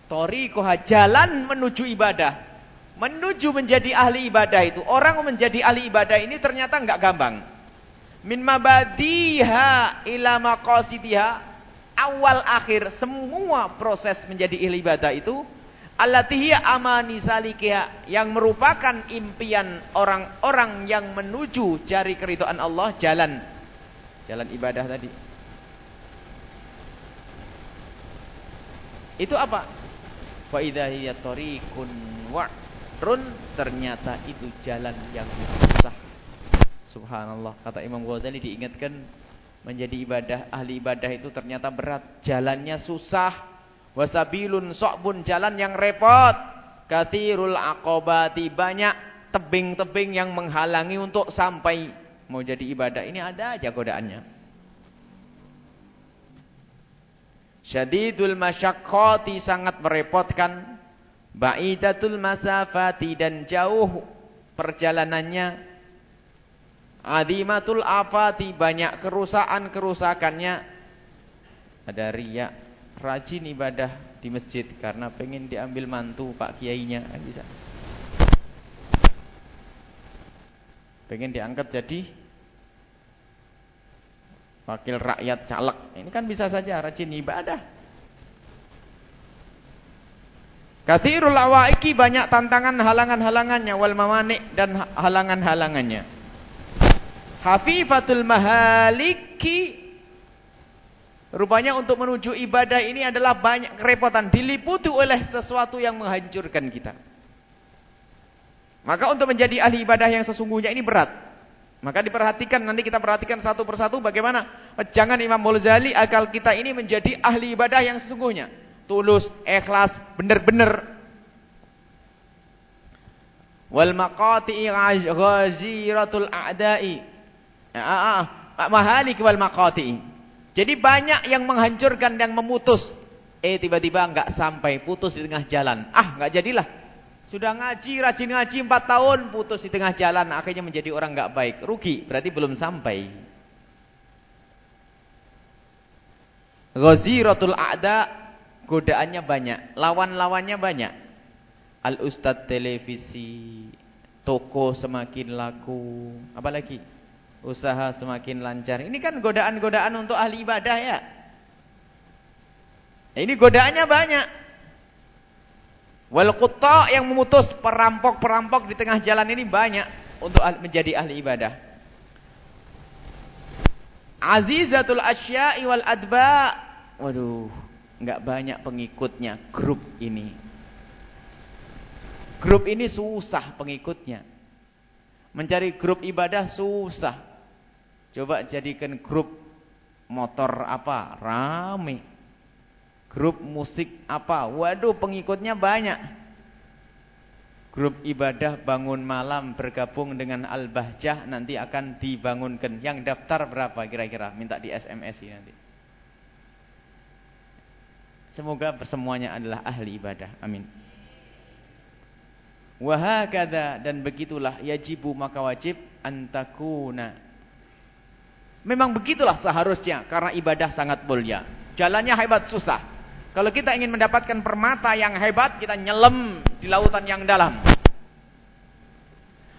S3: tariqah jalan menuju ibadah. Menuju menjadi ahli ibadah itu. Orang menjadi ahli ibadah ini ternyata enggak gampang. Min mabadiha ila maqasidiha awal akhir semua proses menjadi ahli ibadah itu allati amani salikiha yang merupakan impian orang-orang yang menuju cari keridhaan Allah jalan jalan ibadah tadi Itu apa? Fa idza hiya tariqun wa'run ternyata itu jalan yang susah. Subhanallah, kata Imam Ghazali diingatkan menjadi ibadah ahli ibadah itu ternyata berat, jalannya susah. Wasabilun sokbun jalan yang repot. Kathirul aqobati banyak tebing-tebing yang menghalangi untuk sampai mau jadi ibadah. Ini ada aja godaannya. Syadidul masyaqqati sangat merepotkan. Ba'idatul masafati dan jauh perjalanannya. Adimatul afati banyak kerusakan-kerusakannya. Ada riak, rajin ibadah di masjid karena pengen diambil mantu Pak Kiainya kan bisa. Pengen diangkat jadi Wakil rakyat caleg. Ini kan bisa saja rajin ibadah. Kathirul awaiki banyak tantangan halangan-halangannya wal mawani dan halangan-halangannya. Hafifatul mahaliki Rupanya untuk menuju ibadah ini adalah banyak kerepotan diliputi oleh sesuatu yang menghancurkan kita. Maka untuk menjadi ahli ibadah yang sesungguhnya ini berat. Maka diperhatikan nanti kita perhatikan satu persatu bagaimana jangan Imam Ghazali akal kita ini menjadi ahli ibadah yang sesungguhnya tulus, ikhlas, benar-benar. Wal maqati'i ghaziratul a'da'i. Ah, ah, mahalik wal maqati'i. Jadi banyak yang menghancurkan yang memutus. Eh tiba-tiba enggak sampai putus di tengah jalan. Ah, enggak jadilah. Sudah ngaji, rajin ngaji 4 tahun, putus di tengah jalan, akhirnya menjadi orang enggak baik. Rugi, berarti belum sampai. Ghaziratul a'da Godaannya banyak, lawan-lawannya banyak. Al Ustad televisi, toko semakin laku, apalagi usaha semakin lancar. Ini kan godaan-godaan untuk ahli ibadah ya. Ini godaannya banyak. Wal yang memutus perampok-perampok di tengah jalan ini banyak untuk menjadi ahli ibadah. Azizatul asya'i wal adba. Waduh, nggak banyak pengikutnya grup ini. Grup ini susah pengikutnya. Mencari grup ibadah susah. Coba jadikan grup motor apa? Rame. Grup musik apa? Waduh pengikutnya banyak. Grup ibadah bangun malam bergabung dengan Al-Bahjah nanti akan dibangunkan. Yang daftar berapa kira-kira? Minta di SMS ini nanti. Semoga semuanya adalah ahli ibadah. Amin. Wahakada dan begitulah yajibu maka wajib antakuna. Memang begitulah seharusnya karena ibadah sangat mulia. Jalannya hebat susah. Kalau kita ingin mendapatkan permata yang hebat, kita nyelam di lautan yang dalam.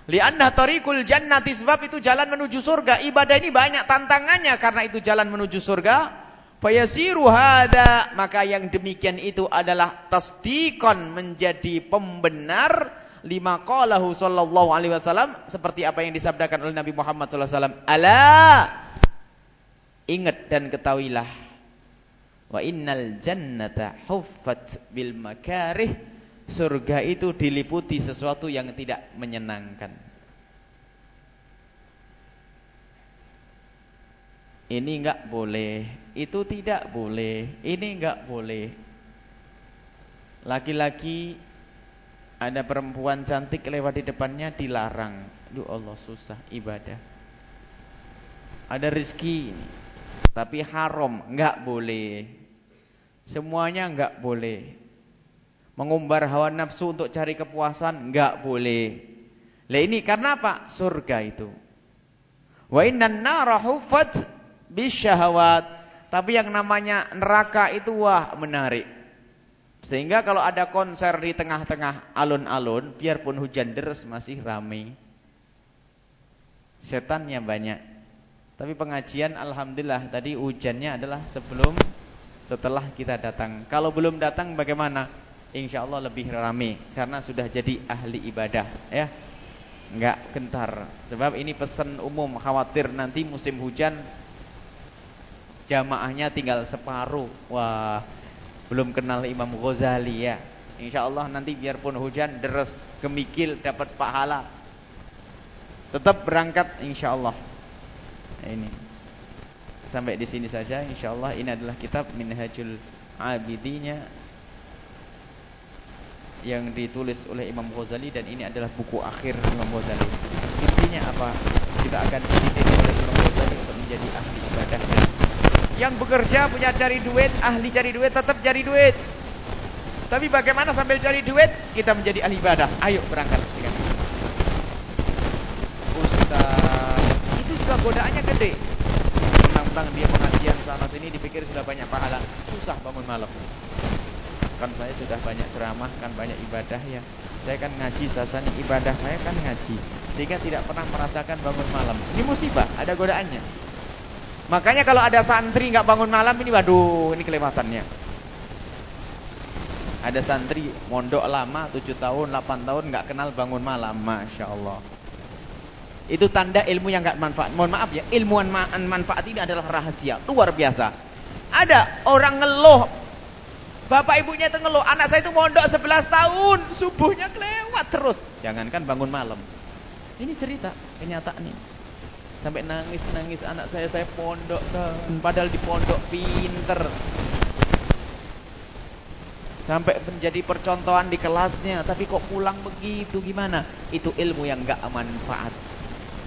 S3: Lianna tariqul jannati sebab itu jalan menuju surga. Ibadah ini banyak tantangannya karena itu jalan menuju surga. Fayasiru hada maka yang demikian itu adalah tasdikon menjadi pembenar lima qalahu sallallahu alaihi wasallam seperti apa yang disabdakan oleh Nabi Muhammad sallallahu alaihi wasallam. Ala ingat dan ketahuilah wa innal jannata huffat bil makarih surga itu diliputi sesuatu yang tidak menyenangkan. Ini enggak boleh, itu tidak boleh, ini enggak boleh. Laki-laki ada perempuan cantik lewat di depannya dilarang. Duh Allah susah ibadah. Ada rizki tapi haram, enggak boleh. Semuanya enggak boleh. Mengumbar hawa nafsu untuk cari kepuasan enggak boleh. Lah ini karena apa? Surga itu. Wa innan nara huffat bisyahawat. Tapi yang namanya neraka itu wah menarik. Sehingga kalau ada konser di tengah-tengah alun-alun, biarpun hujan deras masih ramai. Setannya banyak. Tapi pengajian alhamdulillah tadi hujannya adalah sebelum setelah kita datang. Kalau belum datang bagaimana? Insya Allah lebih ramai karena sudah jadi ahli ibadah, ya. Enggak gentar. Sebab ini pesan umum khawatir nanti musim hujan jamaahnya tinggal separuh. Wah, belum kenal Imam Ghazali ya. Insya Allah nanti biarpun hujan deras kemikil dapat pahala. Tetap berangkat insya Allah. Ini sampai di sini saja. Insya Allah ini adalah kitab Minhajul Abidinya yang ditulis oleh Imam Ghazali dan ini adalah buku akhir Imam Ghazali. Intinya apa? Kita akan dididik oleh Imam Ghazali untuk menjadi ahli ibadah yang bekerja punya cari duit, ahli cari duit, tetap cari duit. Tapi bagaimana sambil cari duit kita menjadi ahli ibadah? Ayo berangkat dengan Ustaz, itu juga godaannya gede. Tentang dia pengajian sana sini dipikir sudah banyak pahala, susah bangun malam. Kan saya sudah banyak ceramah, kan banyak ibadah ya. Saya kan ngaji, sasanya ibadah saya kan ngaji. Sehingga tidak pernah merasakan bangun malam. Ini musibah, ada godaannya. Makanya kalau ada santri nggak bangun malam ini waduh, ini kelewatannya. Ada santri mondok lama 7 tahun, 8 tahun nggak kenal bangun malam, Masya Allah. Itu tanda ilmu yang nggak manfaat. Mohon maaf ya, ilmu manfaat ini adalah rahasia, luar biasa. Ada orang ngeluh, bapak ibunya itu ngeluh, anak saya itu mondok 11 tahun, subuhnya kelewat terus. Jangankan bangun malam. Ini cerita, kenyataan ini. Sampai nangis-nangis anak saya, saya pondok. Padahal di pondok pinter. Sampai menjadi percontohan di kelasnya. Tapi kok pulang begitu gimana? Itu ilmu yang gak manfaat.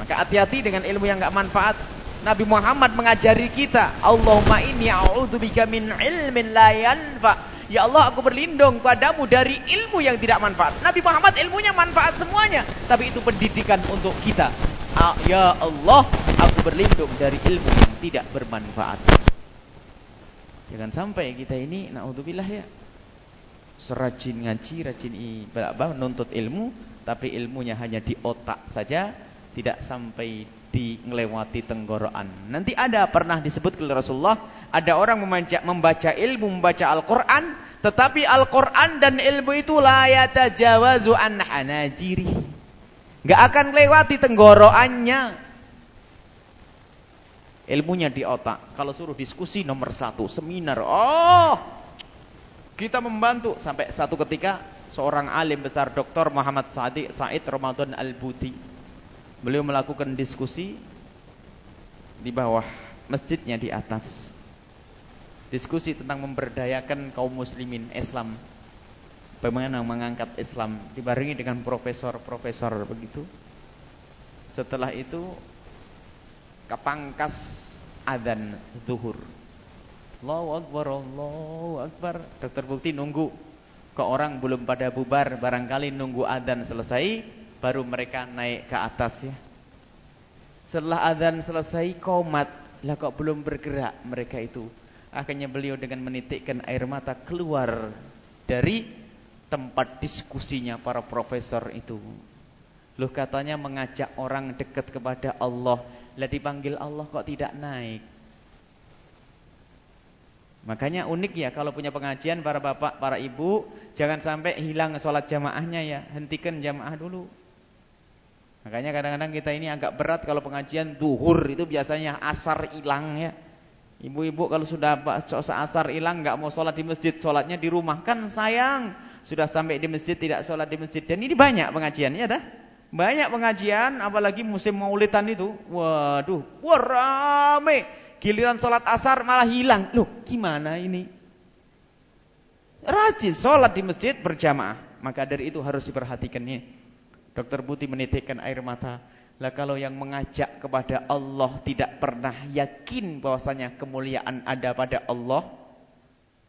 S3: Maka hati-hati dengan ilmu yang gak manfaat. Nabi Muhammad mengajari kita. Allahumma inni a'udzubika min ilmin la yanfa. Ya Allah aku berlindung padamu dari ilmu yang tidak manfaat. Nabi Muhammad ilmunya manfaat semuanya. Tapi itu pendidikan untuk kita. Ah, ya Allah, aku berlindung dari ilmu yang tidak bermanfaat. Jangan sampai kita ini naudzubillah ya. Serajin ngaji, rajin berapa menuntut ilmu, tapi ilmunya hanya di otak saja, tidak sampai di ngelewati tenggorokan. Nanti ada pernah disebut oleh Rasulullah, ada orang membaca, membaca ilmu, membaca Al-Qur'an, tetapi Al-Qur'an dan ilmu itu la yatajawazu an hanajiri Gak akan lewati tenggorokannya. Ilmunya di otak. Kalau suruh diskusi nomor satu, seminar. Oh, kita membantu. Sampai satu ketika, seorang alim besar Dr. Muhammad Sa'id, Said Ramadan Al-Buti. Beliau melakukan diskusi di bawah masjidnya di atas. Diskusi tentang memberdayakan kaum muslimin Islam bagaimana mengangkat Islam dibarengi dengan profesor-profesor begitu. Setelah itu kepangkas adzan zuhur. Allahu akbar, Allahu akbar. Dokter Bukti nunggu ke orang belum pada bubar, barangkali nunggu adzan selesai baru mereka naik ke atas ya. Setelah adzan selesai komat, lah kok belum bergerak mereka itu. Akhirnya beliau dengan menitikkan air mata keluar dari tempat diskusinya para profesor itu. Loh katanya mengajak orang dekat kepada Allah. Lah dipanggil Allah kok tidak naik. Makanya unik ya kalau punya pengajian para bapak, para ibu, jangan sampai hilang sholat jamaahnya ya. Hentikan jamaah dulu. Makanya kadang-kadang kita ini agak berat kalau pengajian duhur itu biasanya asar hilang ya. Ibu-ibu kalau sudah asar hilang nggak mau sholat di masjid, sholatnya di rumah. Kan sayang sudah sampai di masjid tidak sholat di masjid. Dan ini banyak pengajian ya dah. Banyak pengajian apalagi musim maulidan itu. Waduh wah rame. Giliran sholat asar malah hilang. Loh gimana ini? Rajin sholat di masjid berjamaah. Maka dari itu harus diperhatikannya dokter Buti menitikkan air mata lah kalau yang mengajak kepada Allah tidak pernah yakin bahwasanya kemuliaan ada pada Allah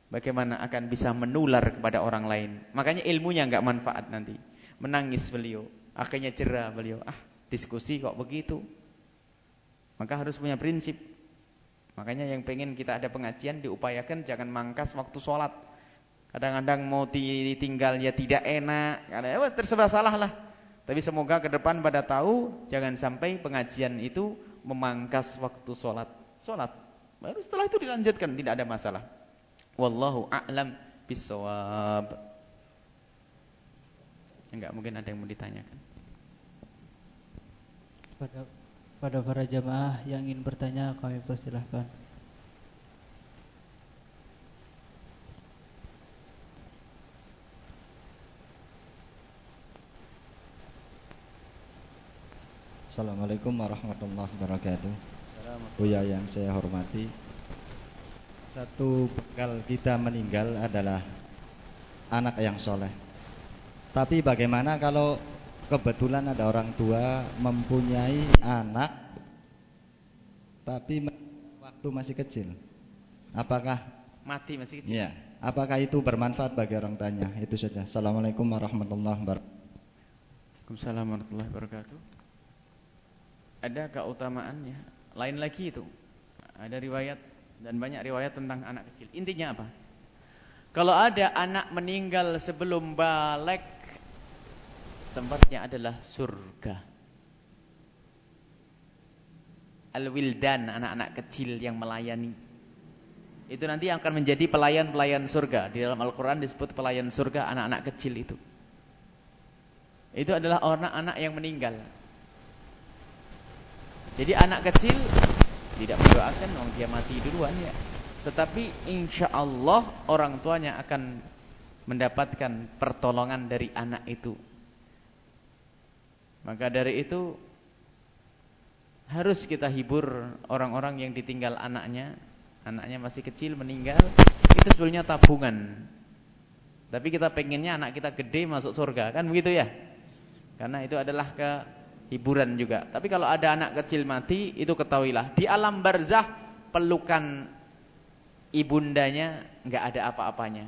S3: Bagaimana akan bisa menular kepada orang lain. Makanya ilmunya enggak manfaat nanti. Menangis beliau. Akhirnya cerah beliau. Ah diskusi kok begitu. Maka harus punya prinsip. Makanya yang pengen kita ada pengajian diupayakan jangan mangkas waktu sholat. Kadang-kadang mau ditinggal ya tidak enak. Karena ya terserah salah lah. Tapi semoga ke depan pada tahu jangan sampai pengajian itu memangkas waktu sholat. Sholat. Baru setelah itu dilanjutkan tidak ada masalah. Wallahu a'lam bisawab. Enggak mungkin ada yang mau ditanyakan.
S2: Pada pada para jamaah yang ingin bertanya kami persilahkan.
S4: Assalamualaikum warahmatullahi wabarakatuh. Buya yang saya hormati, satu bekal kita meninggal adalah anak yang soleh. Tapi bagaimana kalau kebetulan ada orang tua mempunyai anak tapi waktu masih kecil, apakah
S3: mati masih kecil?
S4: Ya, apakah itu bermanfaat bagi orang tanya? Itu saja. Assalamualaikum warahmatullahi wabarakatuh.
S3: Waalaikumsalam warahmatullahi wabarakatuh. Ada keutamaannya. Lain lagi itu. Ada riwayat dan banyak riwayat tentang anak kecil. Intinya apa? Kalau ada anak meninggal sebelum balik, tempatnya adalah surga. Al-wildan, anak-anak kecil yang melayani. Itu nanti akan menjadi pelayan-pelayan surga. Di dalam Al-Quran disebut pelayan surga anak-anak kecil itu. Itu adalah orang anak yang meninggal. Jadi anak kecil tidak mendoakan orang dia mati duluan ya. Tetapi insya Allah orang tuanya akan mendapatkan pertolongan dari anak itu. Maka dari itu harus kita hibur orang-orang yang ditinggal anaknya, anaknya masih kecil meninggal, itu sebetulnya tabungan. Tapi kita pengennya anak kita gede masuk surga, kan begitu ya? Karena itu adalah ke hiburan juga. Tapi kalau ada anak kecil mati, itu ketahuilah di alam barzah pelukan ibundanya nggak ada apa-apanya.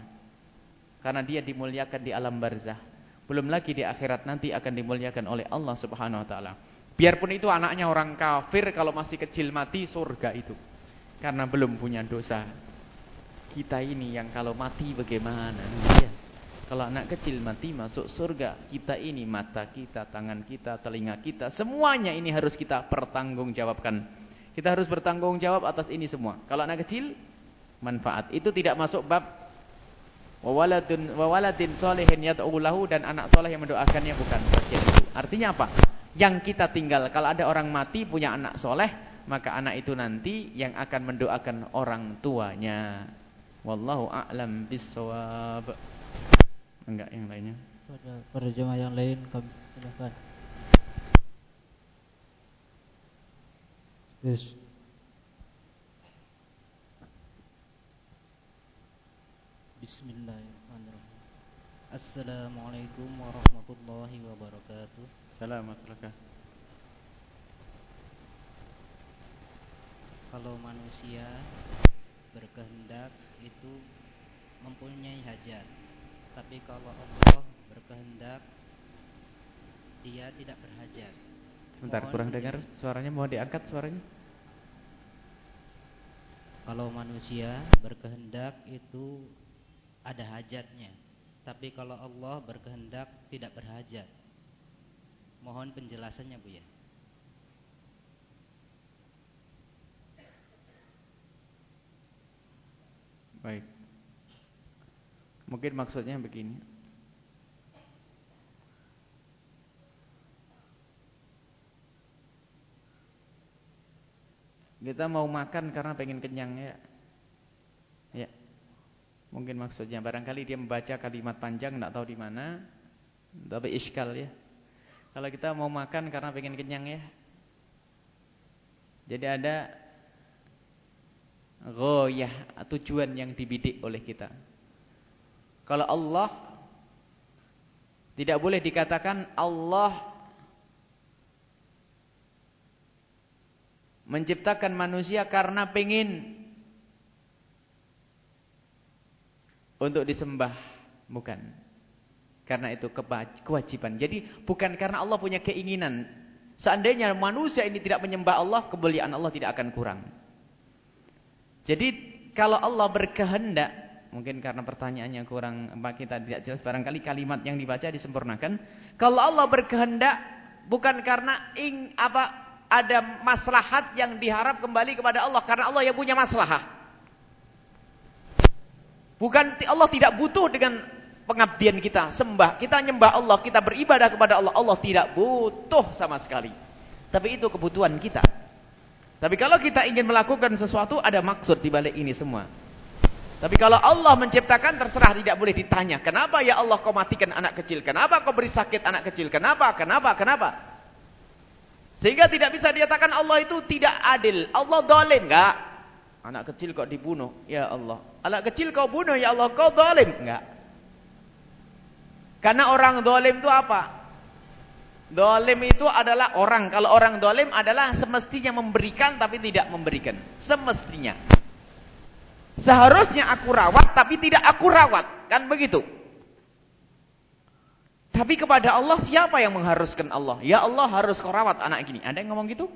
S3: Karena dia dimuliakan di alam barzah. Belum lagi di akhirat nanti akan dimuliakan oleh Allah Subhanahu wa taala. Biarpun itu anaknya orang kafir kalau masih kecil mati surga itu. Karena belum punya dosa. Kita ini yang kalau mati bagaimana? Ya. Kalau anak kecil mati masuk surga, kita ini mata kita, tangan kita, telinga kita, semuanya ini harus kita pertanggungjawabkan. Kita harus bertanggung jawab atas ini semua. Kalau anak kecil manfaat. Itu tidak masuk bab wawaladun wawaladin solehin yat'ulahu dan anak soleh yang mendoakannya bukan bagian itu. Artinya apa? Yang kita tinggal kalau ada orang mati punya anak soleh, maka anak itu nanti yang akan mendoakan orang tuanya. Wallahu a'lam bissawab. Enggak yang lainnya.
S2: Pada para jemaah yang lain kami silakan. Yes. Bismillahirrahmanirrahim. Assalamualaikum warahmatullahi wabarakatuh.
S3: Salam masyarakat.
S2: Kalau manusia berkehendak itu mempunyai hajat tapi kalau Allah berkehendak dia tidak berhajat.
S3: Sebentar
S2: Mohon
S3: kurang dengar suaranya mau diangkat suaranya.
S2: Kalau manusia berkehendak itu ada hajatnya. Tapi kalau Allah berkehendak tidak berhajat. Mohon penjelasannya Bu ya.
S3: Baik. Mungkin maksudnya begini. Kita mau makan karena pengen kenyang ya. Ya. Mungkin maksudnya barangkali dia membaca kalimat panjang enggak tahu di mana. Tapi iskal ya. Kalau kita mau makan karena pengen kenyang ya. Jadi ada goyah tujuan yang dibidik oleh kita. Kalau Allah tidak boleh dikatakan Allah menciptakan manusia karena pengen untuk disembah, bukan. Karena itu kewajiban. Jadi bukan karena Allah punya keinginan. Seandainya manusia ini tidak menyembah Allah, kemuliaan Allah tidak akan kurang. Jadi kalau Allah berkehendak Mungkin karena pertanyaannya kurang kita tidak jelas barangkali kalimat yang dibaca disempurnakan. Kalau Allah berkehendak bukan karena ing apa ada maslahat yang diharap kembali kepada Allah karena Allah yang punya maslahah. Bukan Allah tidak butuh dengan pengabdian kita, sembah. Kita nyembah Allah, kita beribadah kepada Allah. Allah tidak butuh sama sekali. Tapi itu kebutuhan kita. Tapi kalau kita ingin melakukan sesuatu ada maksud di balik ini semua. Tapi kalau Allah menciptakan terserah tidak boleh ditanya. Kenapa ya Allah kau matikan anak kecil? Kenapa kau beri sakit anak kecil? Kenapa? Kenapa? Kenapa? Sehingga tidak bisa dikatakan Allah itu tidak adil. Allah dolim. Enggak. Anak kecil kok dibunuh. Ya Allah. Anak kecil kau bunuh. Ya Allah kau dolim. Enggak. Karena orang dolim itu apa? Dolim itu adalah orang. Kalau orang dolim adalah semestinya memberikan tapi tidak memberikan. Semestinya. Seharusnya aku rawat tapi tidak aku rawat. Kan begitu. Tapi kepada Allah siapa yang mengharuskan Allah? Ya Allah harus kau rawat anak gini. Ada yang ngomong gitu?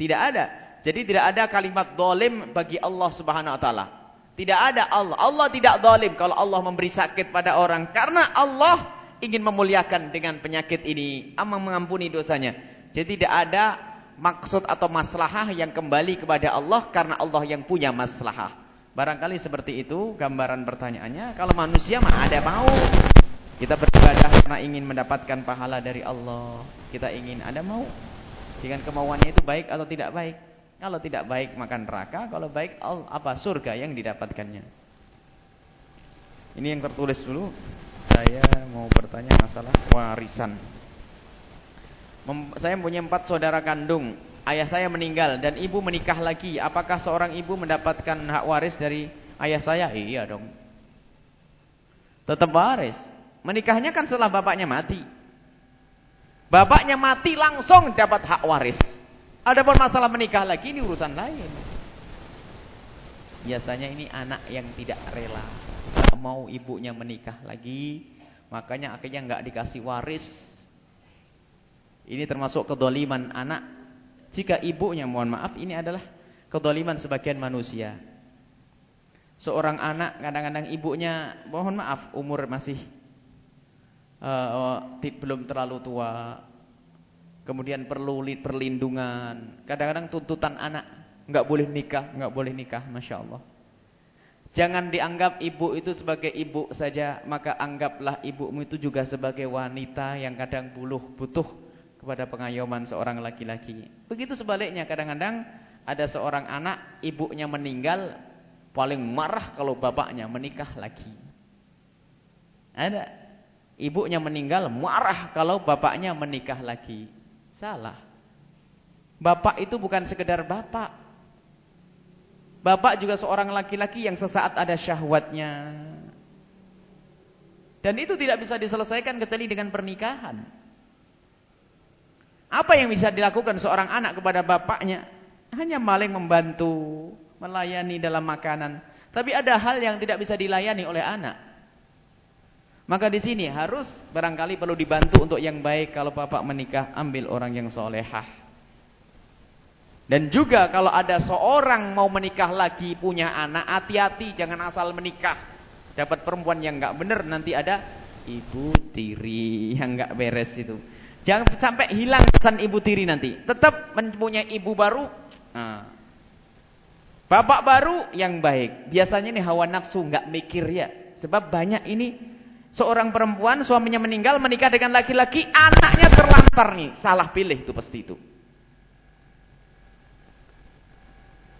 S3: Tidak ada. Jadi tidak ada kalimat dolim bagi Allah subhanahu wa ta'ala. Tidak ada Allah. Allah tidak dolim kalau Allah memberi sakit pada orang. Karena Allah ingin memuliakan dengan penyakit ini. Ama mengampuni dosanya. Jadi tidak ada maksud atau maslahah yang kembali kepada Allah karena Allah yang punya maslahah. Barangkali seperti itu gambaran pertanyaannya. Kalau manusia mah ada mau. Kita beribadah karena ingin mendapatkan pahala dari Allah. Kita ingin ada mau. Dengan kemauannya itu baik atau tidak baik. Kalau tidak baik makan neraka, kalau baik apa surga yang didapatkannya. Ini yang tertulis dulu. Saya mau bertanya masalah warisan. Saya mempunyai empat saudara kandung. Ayah saya meninggal dan ibu menikah lagi. Apakah seorang ibu mendapatkan hak waris dari ayah saya? Iya dong. Tetap waris. Menikahnya kan setelah bapaknya mati. Bapaknya mati langsung dapat hak waris. Adapun masalah menikah lagi ini urusan lain. Biasanya ini anak yang tidak rela, gak mau ibunya menikah lagi, makanya akhirnya nggak dikasih waris. Ini termasuk kedoliman anak. Jika ibunya, mohon maaf, ini adalah kedoliman sebagian manusia. Seorang anak kadang-kadang ibunya, mohon maaf, umur masih uh, belum terlalu tua, kemudian perlu perlindungan. Kadang-kadang tuntutan anak nggak boleh nikah, nggak boleh nikah, masya Allah. Jangan dianggap ibu itu sebagai ibu saja, maka anggaplah ibumu itu juga sebagai wanita yang kadang buluh butuh kepada pengayoman seorang laki-laki. Begitu sebaliknya, kadang-kadang ada seorang anak ibunya meninggal paling marah kalau bapaknya menikah lagi. Ada ibunya meninggal marah kalau bapaknya menikah lagi. Salah. Bapak itu bukan sekedar bapak. Bapak juga seorang laki-laki yang sesaat ada syahwatnya. Dan itu tidak bisa diselesaikan kecuali dengan pernikahan. Apa yang bisa dilakukan seorang anak kepada bapaknya? Hanya maling membantu, melayani dalam makanan. Tapi ada hal yang tidak bisa dilayani oleh anak. Maka di sini harus barangkali perlu dibantu untuk yang baik kalau bapak menikah ambil orang yang solehah. Dan juga kalau ada seorang mau menikah lagi punya anak hati-hati jangan asal menikah dapat perempuan yang nggak benar nanti ada ibu tiri yang nggak beres itu. Jangan sampai hilang pesan ibu tiri nanti. Tetap mempunyai ibu baru. Nah. Bapak baru yang baik. Biasanya ini hawa nafsu nggak mikir ya. Sebab banyak ini Seorang perempuan suaminya meninggal menikah dengan laki-laki, anaknya terlantar nih, salah pilih itu pasti itu.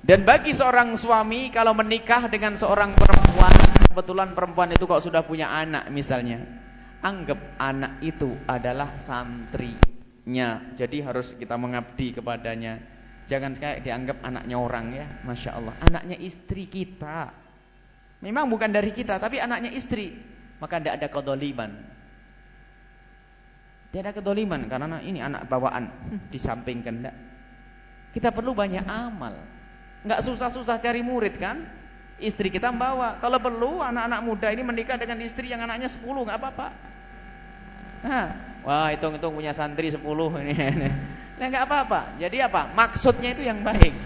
S3: Dan bagi seorang suami kalau menikah dengan seorang perempuan, kebetulan perempuan itu kok sudah punya anak misalnya, anggap anak itu adalah santrinya. Jadi harus kita mengabdi kepadanya. Jangan kayak dianggap anaknya orang ya, masya Allah. Anaknya istri kita. Memang bukan dari kita, tapi anaknya istri maka tidak ada kedoliman. Tidak ada kedoliman karena ini anak bawaan hmm, disampingkan tidak. Kita perlu banyak amal. Enggak susah-susah cari murid kan? Istri kita membawa. Kalau perlu anak-anak muda ini menikah dengan istri yang anaknya 10 enggak apa-apa. Nah, wah hitung-hitung punya santri 10 ini. [laughs] Nah, enggak apa-apa. Jadi apa? Maksudnya itu yang baik.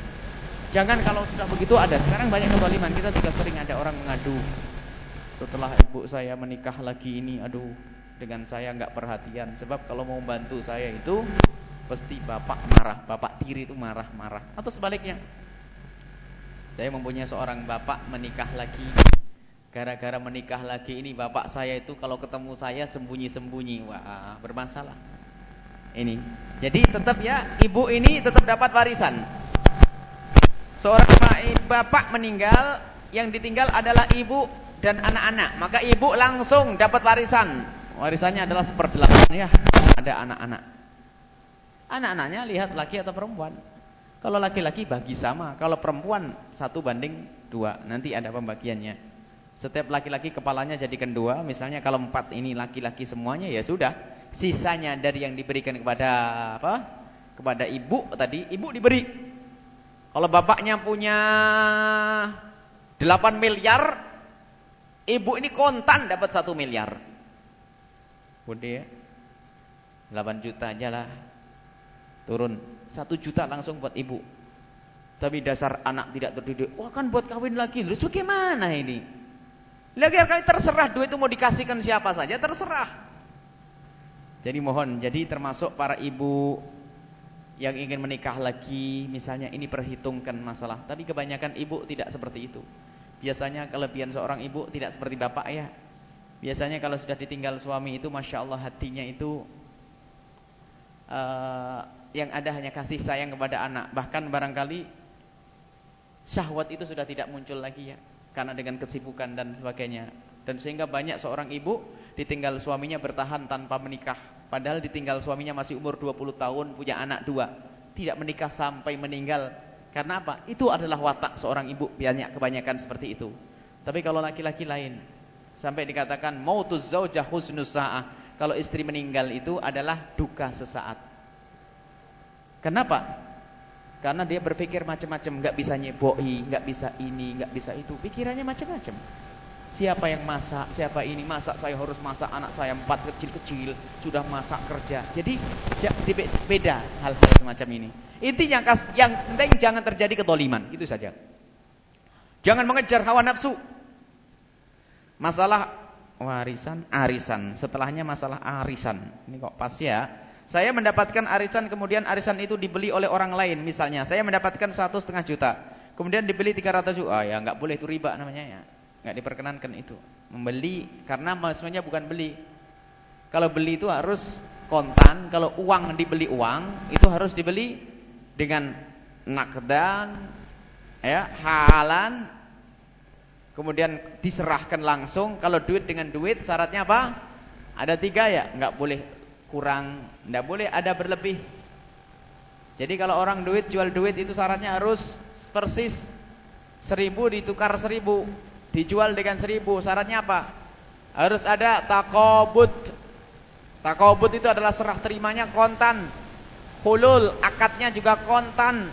S3: Jangan kalau sudah begitu ada. Sekarang banyak kedoliman. Kita juga sering ada orang mengadu setelah ibu saya menikah lagi ini aduh dengan saya nggak perhatian sebab kalau mau bantu saya itu pasti bapak marah bapak tiri itu marah-marah atau sebaliknya saya mempunyai seorang bapak menikah lagi. Gara-gara menikah lagi ini bapak saya itu kalau ketemu saya sembunyi-sembunyi. Wah bermasalah. Ini. Jadi tetap ya ibu ini tetap dapat warisan. Seorang bapak meninggal yang ditinggal adalah ibu dan anak-anak, maka ibu langsung dapat warisan. Warisannya adalah seperdelapan ya, ada anak-anak. Anak-anaknya lihat laki atau perempuan. Kalau laki-laki bagi sama, kalau perempuan satu banding dua, nanti ada pembagiannya. Setiap laki-laki kepalanya jadikan dua, misalnya kalau empat ini laki-laki semuanya ya sudah. Sisanya dari yang diberikan kepada apa? Kepada ibu tadi, ibu diberi. Kalau bapaknya punya 8 miliar, Ibu ini kontan dapat satu miliar. Bude ya. 8 juta aja lah. Turun. Satu juta langsung buat ibu. Tapi dasar anak tidak terdidik. Wah kan buat kawin lagi. Lalu bagaimana ini? Lagi kali terserah duit itu mau dikasihkan siapa saja terserah. Jadi mohon, jadi termasuk para ibu yang ingin menikah lagi, misalnya ini perhitungkan masalah. Tapi kebanyakan ibu tidak seperti itu. Biasanya kelebihan seorang ibu tidak seperti bapak ya. Biasanya kalau sudah ditinggal suami itu, masya Allah hatinya itu uh, yang ada hanya kasih sayang kepada anak. Bahkan barangkali syahwat itu sudah tidak muncul lagi ya, karena dengan kesibukan dan sebagainya. Dan sehingga banyak seorang ibu ditinggal suaminya bertahan tanpa menikah. Padahal ditinggal suaminya masih umur 20 tahun, punya anak dua. Tidak menikah sampai meninggal. Karena apa? Itu adalah watak seorang ibu. Banyak kebanyakan seperti itu. Tapi kalau laki-laki lain. Sampai dikatakan mautuz zaujah husnus sa'ah. Kalau istri meninggal itu adalah duka sesaat. Kenapa? Karena dia berpikir macam-macam, nggak bisa nyeboi, nggak bisa ini, nggak bisa itu. Pikirannya macam-macam. Siapa yang masak, siapa ini masak, saya harus masak anak saya empat kecil-kecil, sudah masak kerja. Jadi beda hal-hal semacam ini. Intinya yang penting jangan terjadi ketoliman, itu saja. Jangan mengejar hawa nafsu. Masalah warisan, arisan. Setelahnya masalah arisan. Ini kok pas ya. Saya mendapatkan arisan, kemudian arisan itu dibeli oleh orang lain. Misalnya, saya mendapatkan satu setengah juta. Kemudian dibeli 300 juta. Oh ya, nggak boleh itu riba namanya ya nggak diperkenankan itu membeli karena maksudnya bukan beli kalau beli itu harus kontan kalau uang dibeli uang itu harus dibeli dengan nakdan ya halan kemudian diserahkan langsung kalau duit dengan duit syaratnya apa ada tiga ya nggak boleh kurang nggak boleh ada berlebih. Jadi kalau orang duit jual duit itu syaratnya harus persis. Seribu ditukar seribu dijual dengan seribu. Syaratnya apa? Harus ada takobut takobut itu adalah serah terimanya kontan. Hulul akadnya juga kontan.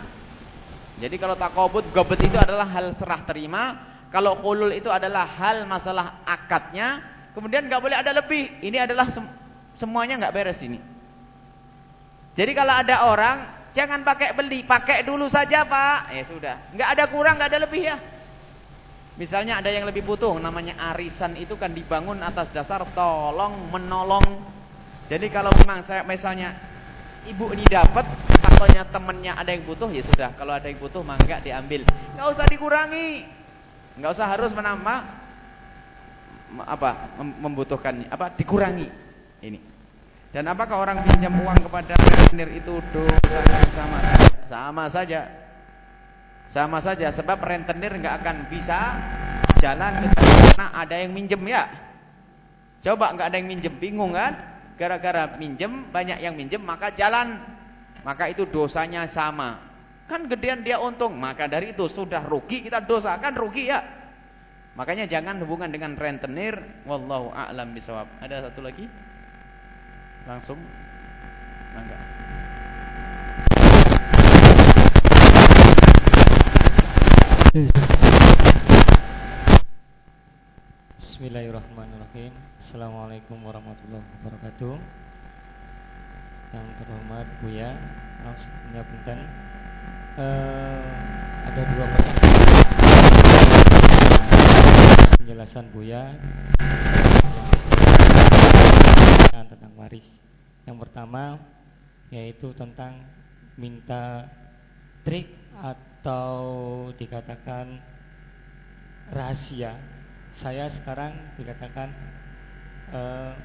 S3: Jadi kalau takobut gobet itu adalah hal serah terima. Kalau hulul itu adalah hal masalah akadnya kemudian nggak boleh ada lebih. Ini adalah semuanya nggak beres ini jadi kalau ada orang jangan pakai beli pakai dulu saja pak ya sudah nggak ada kurang nggak ada lebih ya Misalnya ada yang lebih butuh, namanya arisan itu kan dibangun atas dasar tolong menolong. Jadi kalau memang saya misalnya ibu ini dapat, katanya temennya ada yang butuh, ya sudah. Kalau ada yang butuh, mangga diambil. Nggak usah dikurangi, nggak usah harus menambah apa membutuhkan apa dikurangi ini. Dan apakah orang pinjam uang kepada rentenir itu dosanya sama sama saja? Sama saja sebab rentenir nggak akan bisa jalan karena ada yang minjem ya. Coba nggak ada yang minjem bingung kan? Gara-gara minjem banyak yang minjem maka jalan. Maka itu dosanya sama. Kan gedean dia untung, maka dari itu sudah rugi kita dosa kan rugi ya. Makanya jangan hubungan dengan rentenir wallahu a'lam bisawab. Ada satu lagi? Langsung. Mangga.
S5: Bismillahirrahmanirrahim Assalamualaikum warahmatullahi wabarakatuh Yang terhormat Buya Maksudnya punten uh, Ada dua pertanyaan Penjelasan Buya Tentang waris Yang pertama Yaitu tentang Minta trik atau dikatakan rahasia. Saya sekarang dikatakan uh,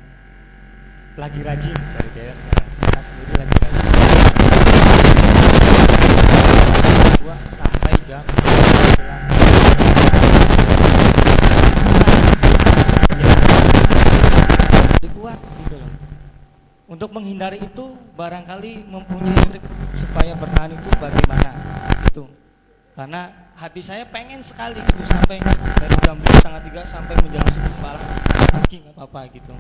S5: lagi rajin dari. Saya sendiri lagi rajin. Sampai jam kuat gitu loh. Untuk menghindari itu barangkali mempunyai trik supaya bertahan itu bagaimana itu. Karena hati saya pengen sekali gitu sampai dari jam setengah tiga sampai menjelang subuh malam pagi nggak apa-apa gitu.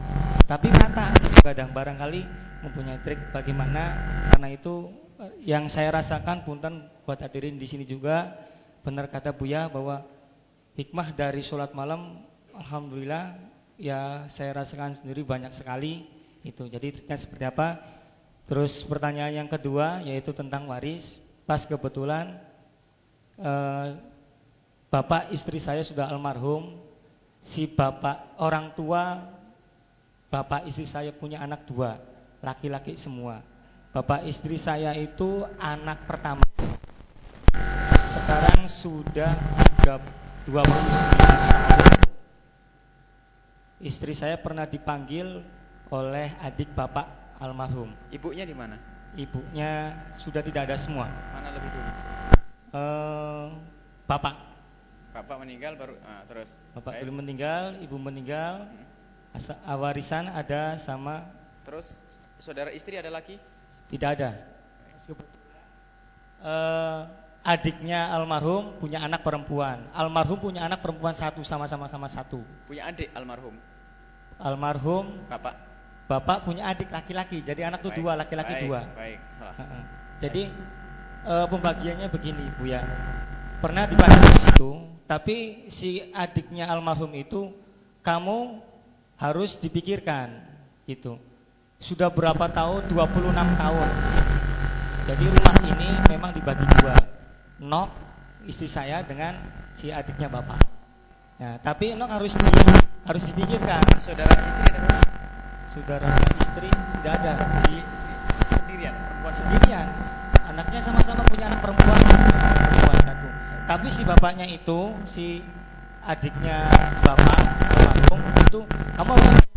S5: Tapi kata gitu kadang barangkali mempunyai trik bagaimana karena itu eh, yang saya rasakan punten buat hadirin di sini juga benar kata Buya bahwa hikmah dari sholat malam alhamdulillah ya saya rasakan sendiri banyak sekali itu. Jadi triknya seperti apa? Terus pertanyaan yang kedua yaitu tentang waris. Pas kebetulan eh, bapak istri saya sudah almarhum, si bapak orang tua bapak istri saya punya anak dua, laki-laki semua. Bapak istri saya itu anak pertama. Sekarang sudah 29 tahun. Istri saya pernah dipanggil oleh adik bapak almarhum.
S3: Ibunya di mana?
S5: Ibunya sudah tidak ada semua.
S3: Mana lebih dulu?
S5: Eh, bapak,
S3: Bapak meninggal baru ah, terus.
S5: bapak
S3: Baik.
S5: dulu meninggal, ibu meninggal.
S3: Hmm.
S5: Asa- warisan ada sama
S3: Terus saudara istri ada lagi?
S5: tidak ada. Eh, adiknya almarhum punya anak perempuan. Almarhum punya anak perempuan satu sama-sama sama satu.
S3: Punya adik almarhum.
S5: Almarhum
S3: Bapak.
S5: bapak punya adik laki-laki. Jadi anak tuh
S3: Baik,
S5: dua, laki-laki dua.
S3: Baik. Salah.
S5: Jadi eh, pembagiannya begini Bu ya. Pernah dibahas di situ, tapi si adiknya almarhum itu kamu harus dipikirkan gitu. Sudah berapa tahun? 26 tahun. Jadi rumah ini memang dibagi dua. Nok istri saya dengan si adiknya bapak. Nah, tapi Nok harus di- harus dipikirkan.
S3: Saudara istri ada berapa?
S5: Saudaranya istri tidak ada. Di
S3: sendirian, perempuan sendiri.
S5: sendirian. Anaknya sama-sama punya anak perempuan, perempuan satu. Tapi si bapaknya itu, si adiknya bapak almarhum itu kamu harus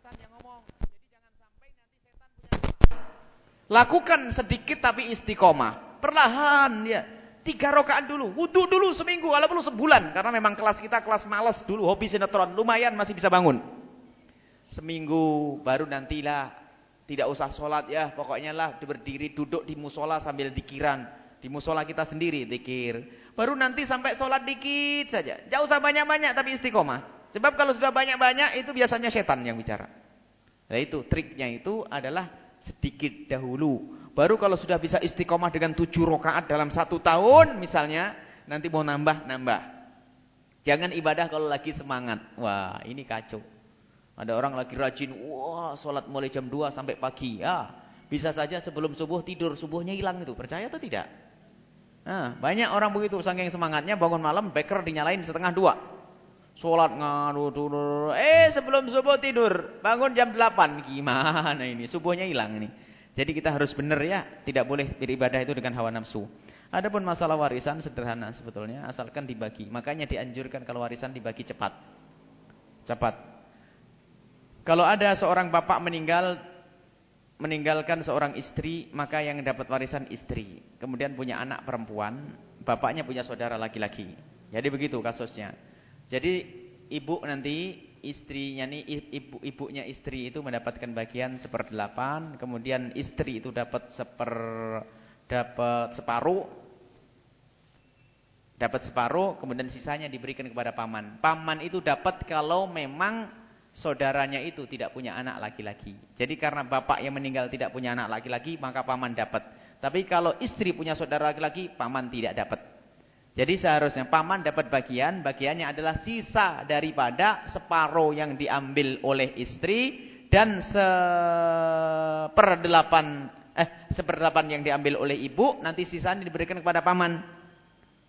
S3: setan yang ngomong. Jangan sampai nanti setan punya. Lakukan sedikit tapi istiqomah. Perlahan ya. Tiga rokaan dulu. Wudhu dulu seminggu. Kalau perlu sebulan. Karena memang kelas kita kelas males dulu. Hobi sinetron. Lumayan masih bisa bangun. Seminggu baru nantilah. Tidak usah sholat ya. Pokoknya lah berdiri duduk di musola sambil dikiran. Di musola kita sendiri dikir. Baru nanti sampai sholat dikit saja. Jauh usah banyak-banyak tapi istiqomah. Sebab kalau sudah banyak-banyak itu biasanya setan yang bicara. Nah itu triknya itu adalah sedikit dahulu. Baru kalau sudah bisa istiqomah dengan tujuh rokaat dalam satu tahun misalnya, nanti mau nambah nambah. Jangan ibadah kalau lagi semangat. Wah ini kacau. Ada orang lagi rajin, wah sholat mulai jam 2 sampai pagi. Ya, bisa saja sebelum subuh tidur, subuhnya hilang itu. Percaya atau tidak? Nah, banyak orang begitu saking semangatnya bangun malam beker dinyalain setengah dua. Sholat ngadu turun. Eh sebelum subuh tidur. Bangun jam 8. Gimana ini? Subuhnya hilang ini. Jadi kita harus benar ya. Tidak boleh beribadah itu dengan hawa nafsu. Adapun masalah warisan sederhana sebetulnya. Asalkan dibagi. Makanya dianjurkan kalau warisan dibagi cepat. Cepat. Kalau ada seorang bapak meninggal. Meninggalkan seorang istri. Maka yang dapat warisan istri. Kemudian punya anak perempuan. Bapaknya punya saudara laki-laki. Jadi begitu kasusnya. Jadi ibu nanti istrinya nih ibu ibunya istri itu mendapatkan bagian seperdelapan, kemudian istri itu dapat seper dapat separuh, Dapat separuh, kemudian sisanya diberikan kepada paman. Paman itu dapat kalau memang saudaranya itu tidak punya anak laki-laki. Jadi karena bapak yang meninggal tidak punya anak laki-laki, maka paman dapat. Tapi kalau istri punya saudara laki-laki, paman tidak dapat. Jadi seharusnya paman dapat bagian, bagiannya adalah sisa daripada separuh yang diambil oleh istri dan seperdelapan eh seperdelapan yang diambil oleh ibu, nanti sisanya diberikan kepada paman.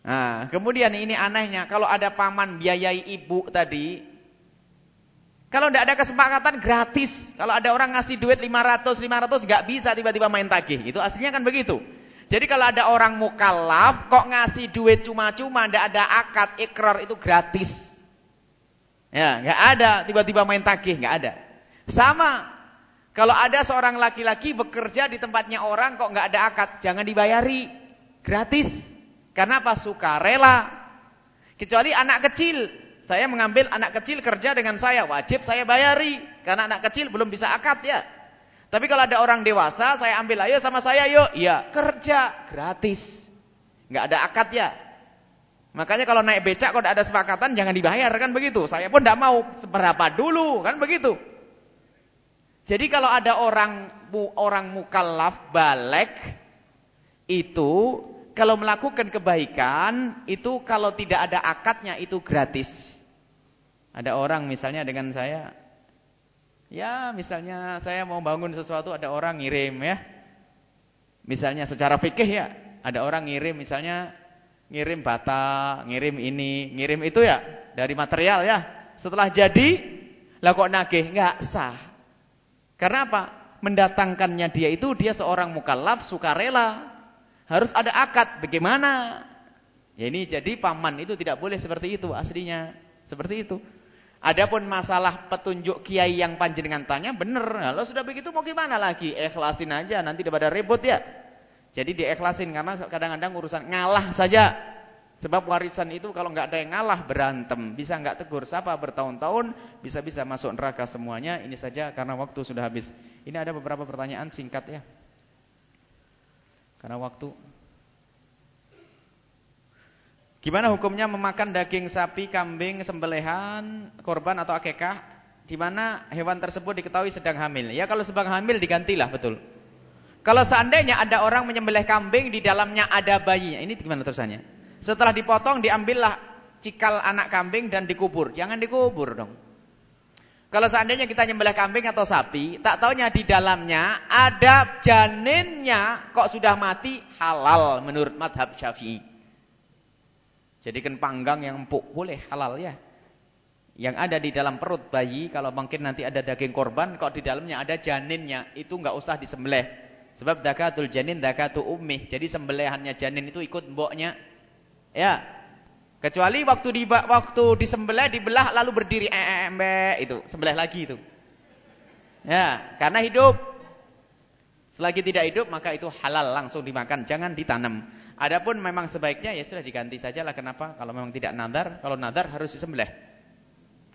S3: Nah, kemudian ini anehnya, kalau ada paman biayai ibu tadi, kalau tidak ada kesepakatan gratis. Kalau ada orang ngasih duit 500, 500 nggak bisa tiba-tiba main tagih. Itu aslinya kan begitu. Jadi kalau ada orang mukallaf kok ngasih duit cuma-cuma, tidak ada akad ikrar itu gratis. Ya, nggak ada tiba-tiba main tagih, nggak ada. Sama, kalau ada seorang laki-laki bekerja di tempatnya orang kok nggak ada akad, jangan dibayari, gratis. Karena apa? Suka rela. Kecuali anak kecil. Saya mengambil anak kecil kerja dengan saya. Wajib saya bayari. Karena anak kecil belum bisa akad ya. Tapi kalau ada orang dewasa, saya ambil ayo sama saya yuk. Iya, kerja gratis. Nggak ada akad ya. Makanya kalau naik becak kalau ada sepakatan jangan dibayar kan begitu. Saya pun tidak mau seberapa dulu kan begitu. Jadi kalau ada orang orang mukallaf balik itu kalau melakukan kebaikan itu kalau tidak ada akadnya itu gratis. Ada orang misalnya dengan saya, ya misalnya saya mau bangun sesuatu ada orang ngirim ya. Misalnya secara fikih ya, ada orang ngirim misalnya ngirim bata, ngirim ini, ngirim itu ya dari material ya. Setelah jadi, lah kok nagih nggak sah. Karena apa? Mendatangkannya dia itu dia seorang mukallaf sukarela. Harus ada akad. Bagaimana? Ya ini jadi paman itu tidak boleh seperti itu aslinya. Seperti itu. Adapun masalah petunjuk kiai yang panjenengan tanya benar. Kalau sudah begitu mau gimana lagi? Ikhlasin aja nanti daripada ribut ya. Jadi diikhlasin karena kadang-kadang urusan ngalah saja. Sebab warisan itu kalau nggak ada yang ngalah berantem, bisa nggak tegur siapa bertahun-tahun, bisa-bisa masuk neraka semuanya. Ini saja karena waktu sudah habis. Ini ada beberapa pertanyaan singkat ya. Karena waktu. Gimana hukumnya memakan daging sapi, kambing, sembelihan, korban atau akekah di mana hewan tersebut diketahui sedang hamil? Ya kalau sedang hamil digantilah betul. Kalau seandainya ada orang menyembelih kambing di dalamnya ada bayinya, ini gimana terusannya? Setelah dipotong diambillah cikal anak kambing dan dikubur. Jangan dikubur dong. Kalau seandainya kita nyembelih kambing atau sapi, tak taunya di dalamnya ada janinnya kok sudah mati halal menurut madhab syafi'i. Jadikan panggang yang empuk boleh halal ya. Yang ada di dalam perut bayi kalau mungkin nanti ada daging korban kok di dalamnya ada janinnya itu nggak usah disembelih. Sebab dakatul janin dakatu ummih. Jadi sembelihannya janin itu ikut mboknya. Ya, Kecuali waktu di waktu disembelih dibelah lalu berdiri embe itu, sembelih lagi itu. Ya, karena hidup. Selagi tidak hidup maka itu halal langsung dimakan, jangan ditanam. Adapun memang sebaiknya ya sudah diganti sajalah kenapa? Kalau memang tidak nadar, kalau nadar harus disembelih.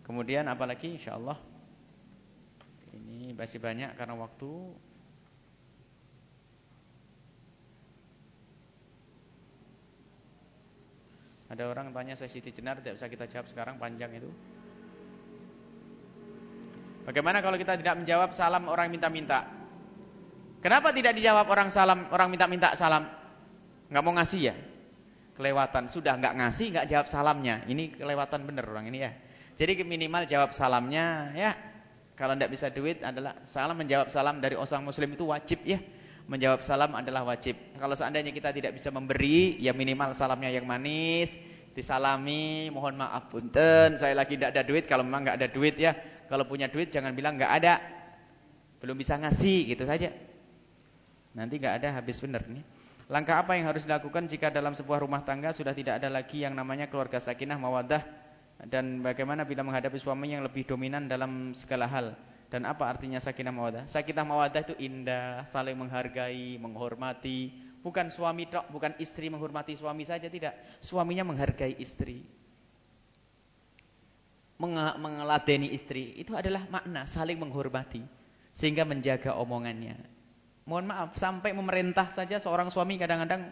S3: Kemudian apalagi insyaallah ini masih banyak karena waktu Ada orang tanya saya Siti Jenar tidak bisa kita jawab sekarang panjang itu. Bagaimana kalau kita tidak menjawab salam orang minta-minta? Kenapa tidak dijawab orang salam orang minta-minta salam? Enggak mau ngasih ya? Kelewatan. Sudah enggak ngasih, enggak jawab salamnya. Ini kelewatan benar orang ini ya. Jadi minimal jawab salamnya ya. Kalau tidak bisa duit adalah salam menjawab salam dari orang muslim itu wajib ya menjawab salam adalah wajib. Kalau seandainya kita tidak bisa memberi, ya minimal salamnya yang manis, disalami, mohon maaf punten, saya lagi tidak ada duit, kalau memang nggak ada duit ya. Kalau punya duit jangan bilang nggak ada. Belum bisa ngasih gitu saja. Nanti nggak ada habis benar nih. Langkah apa yang harus dilakukan jika dalam sebuah rumah tangga sudah tidak ada lagi yang namanya keluarga sakinah mawadah dan bagaimana bila menghadapi suami yang lebih dominan dalam segala hal? Dan apa artinya sakinah mawadah? Sakinah mawadah itu indah, saling menghargai, menghormati. Bukan suami tok, bukan istri menghormati suami saja tidak. Suaminya menghargai istri. Mengeladeni istri. Itu adalah makna saling menghormati. Sehingga menjaga omongannya. Mohon maaf, sampai memerintah saja seorang suami kadang-kadang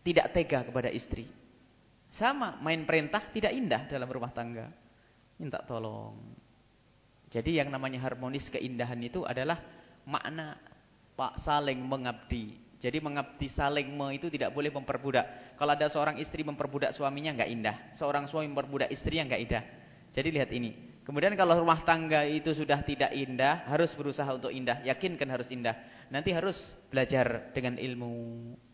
S3: tidak tega kepada istri. Sama, main perintah tidak indah dalam rumah tangga. Minta tolong. Jadi yang namanya harmonis keindahan itu adalah makna pak saling mengabdi. Jadi mengabdi saling me itu tidak boleh memperbudak. Kalau ada seorang istri memperbudak suaminya nggak indah. Seorang suami memperbudak istrinya nggak indah. Jadi lihat ini. Kemudian kalau rumah tangga itu sudah tidak indah, harus berusaha untuk indah. Yakinkan harus indah. Nanti harus belajar dengan ilmu.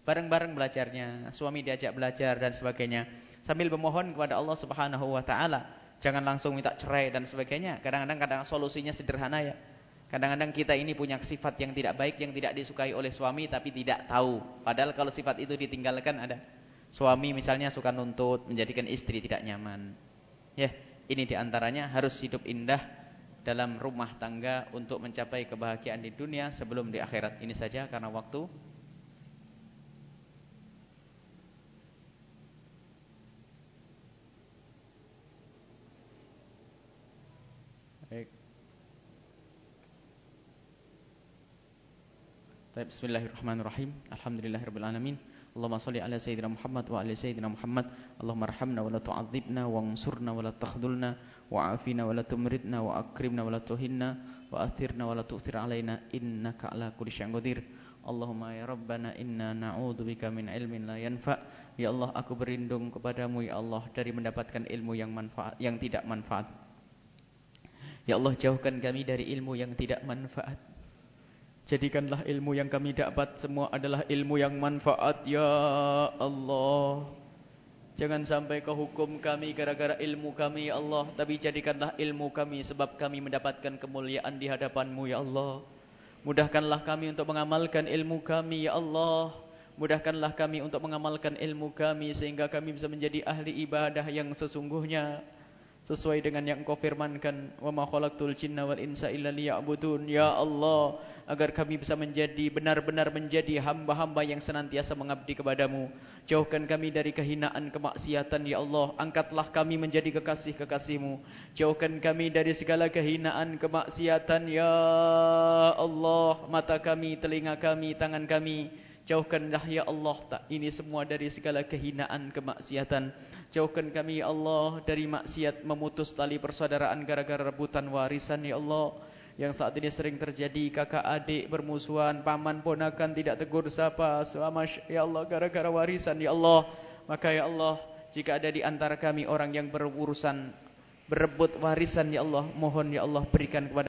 S3: Bareng-bareng belajarnya. Suami diajak belajar dan sebagainya. Sambil memohon kepada Allah Subhanahu wa taala. Jangan langsung minta cerai dan sebagainya. Kadang-kadang kadang solusinya sederhana ya. Kadang-kadang kita ini punya sifat yang tidak baik yang tidak disukai oleh suami tapi tidak tahu. Padahal kalau sifat itu ditinggalkan ada. Suami misalnya suka nuntut, menjadikan istri tidak nyaman. Ya. Ini di antaranya harus hidup indah dalam rumah tangga untuk mencapai kebahagiaan di dunia sebelum di akhirat. Ini saja karena waktu. Baik. Bismillahirrahmanirrahim. Alhamdulillahirrahmanirrahim. Allahumma salli ala sayyidina Muhammad wa ala sayyidina Muhammad. Allahumma arhamna wa la tu'adzibna wa ansurna wa la takhdulna wa afina wa la tumridna wa akrimna wa la tuhinna wa athirna wa la tu'thir alaina innaka ala kulli syai'in qadir. Allahumma ya Rabbana inna na'udzubika min ilmin la yanfa. Ya Allah aku berlindung kepadamu ya Allah dari mendapatkan ilmu yang manfaat yang tidak manfaat. Ya Allah jauhkan kami dari ilmu yang tidak manfaat Jadikanlah ilmu yang kami dapat semua adalah ilmu yang manfaat ya Allah. Jangan sampai kau hukum kami gara-gara ilmu kami ya Allah, tapi jadikanlah ilmu kami sebab kami mendapatkan kemuliaan di hadapanmu ya Allah. Mudahkanlah kami untuk mengamalkan ilmu kami ya Allah. Mudahkanlah kami untuk mengamalkan ilmu kami sehingga kami bisa menjadi ahli ibadah yang sesungguhnya sesuai dengan yang Engkau firmankan wa ma khalaqtul jinna wal insa illa liya'budun. Ya Allah agar kami bisa menjadi benar-benar menjadi hamba-hamba yang senantiasa mengabdi kepadamu. Jauhkan kami dari kehinaan kemaksiatan ya Allah. Angkatlah kami menjadi kekasih-kekasihmu. Jauhkan kami dari segala kehinaan kemaksiatan ya Allah. Mata kami telinga kami tangan kami Jauhkanlah ya Allah tak ini semua dari segala kehinaan kemaksiatan. Jauhkan kami ya Allah dari maksiat memutus tali persaudaraan gara-gara rebutan warisan ya Allah. Yang saat ini sering terjadi kakak adik bermusuhan, paman ponakan tidak tegur sapa, suama ya Allah gara-gara warisan ya Allah. Maka ya Allah, jika ada di antara kami orang yang berurusan berebut warisan ya Allah, mohon ya Allah berikan kepada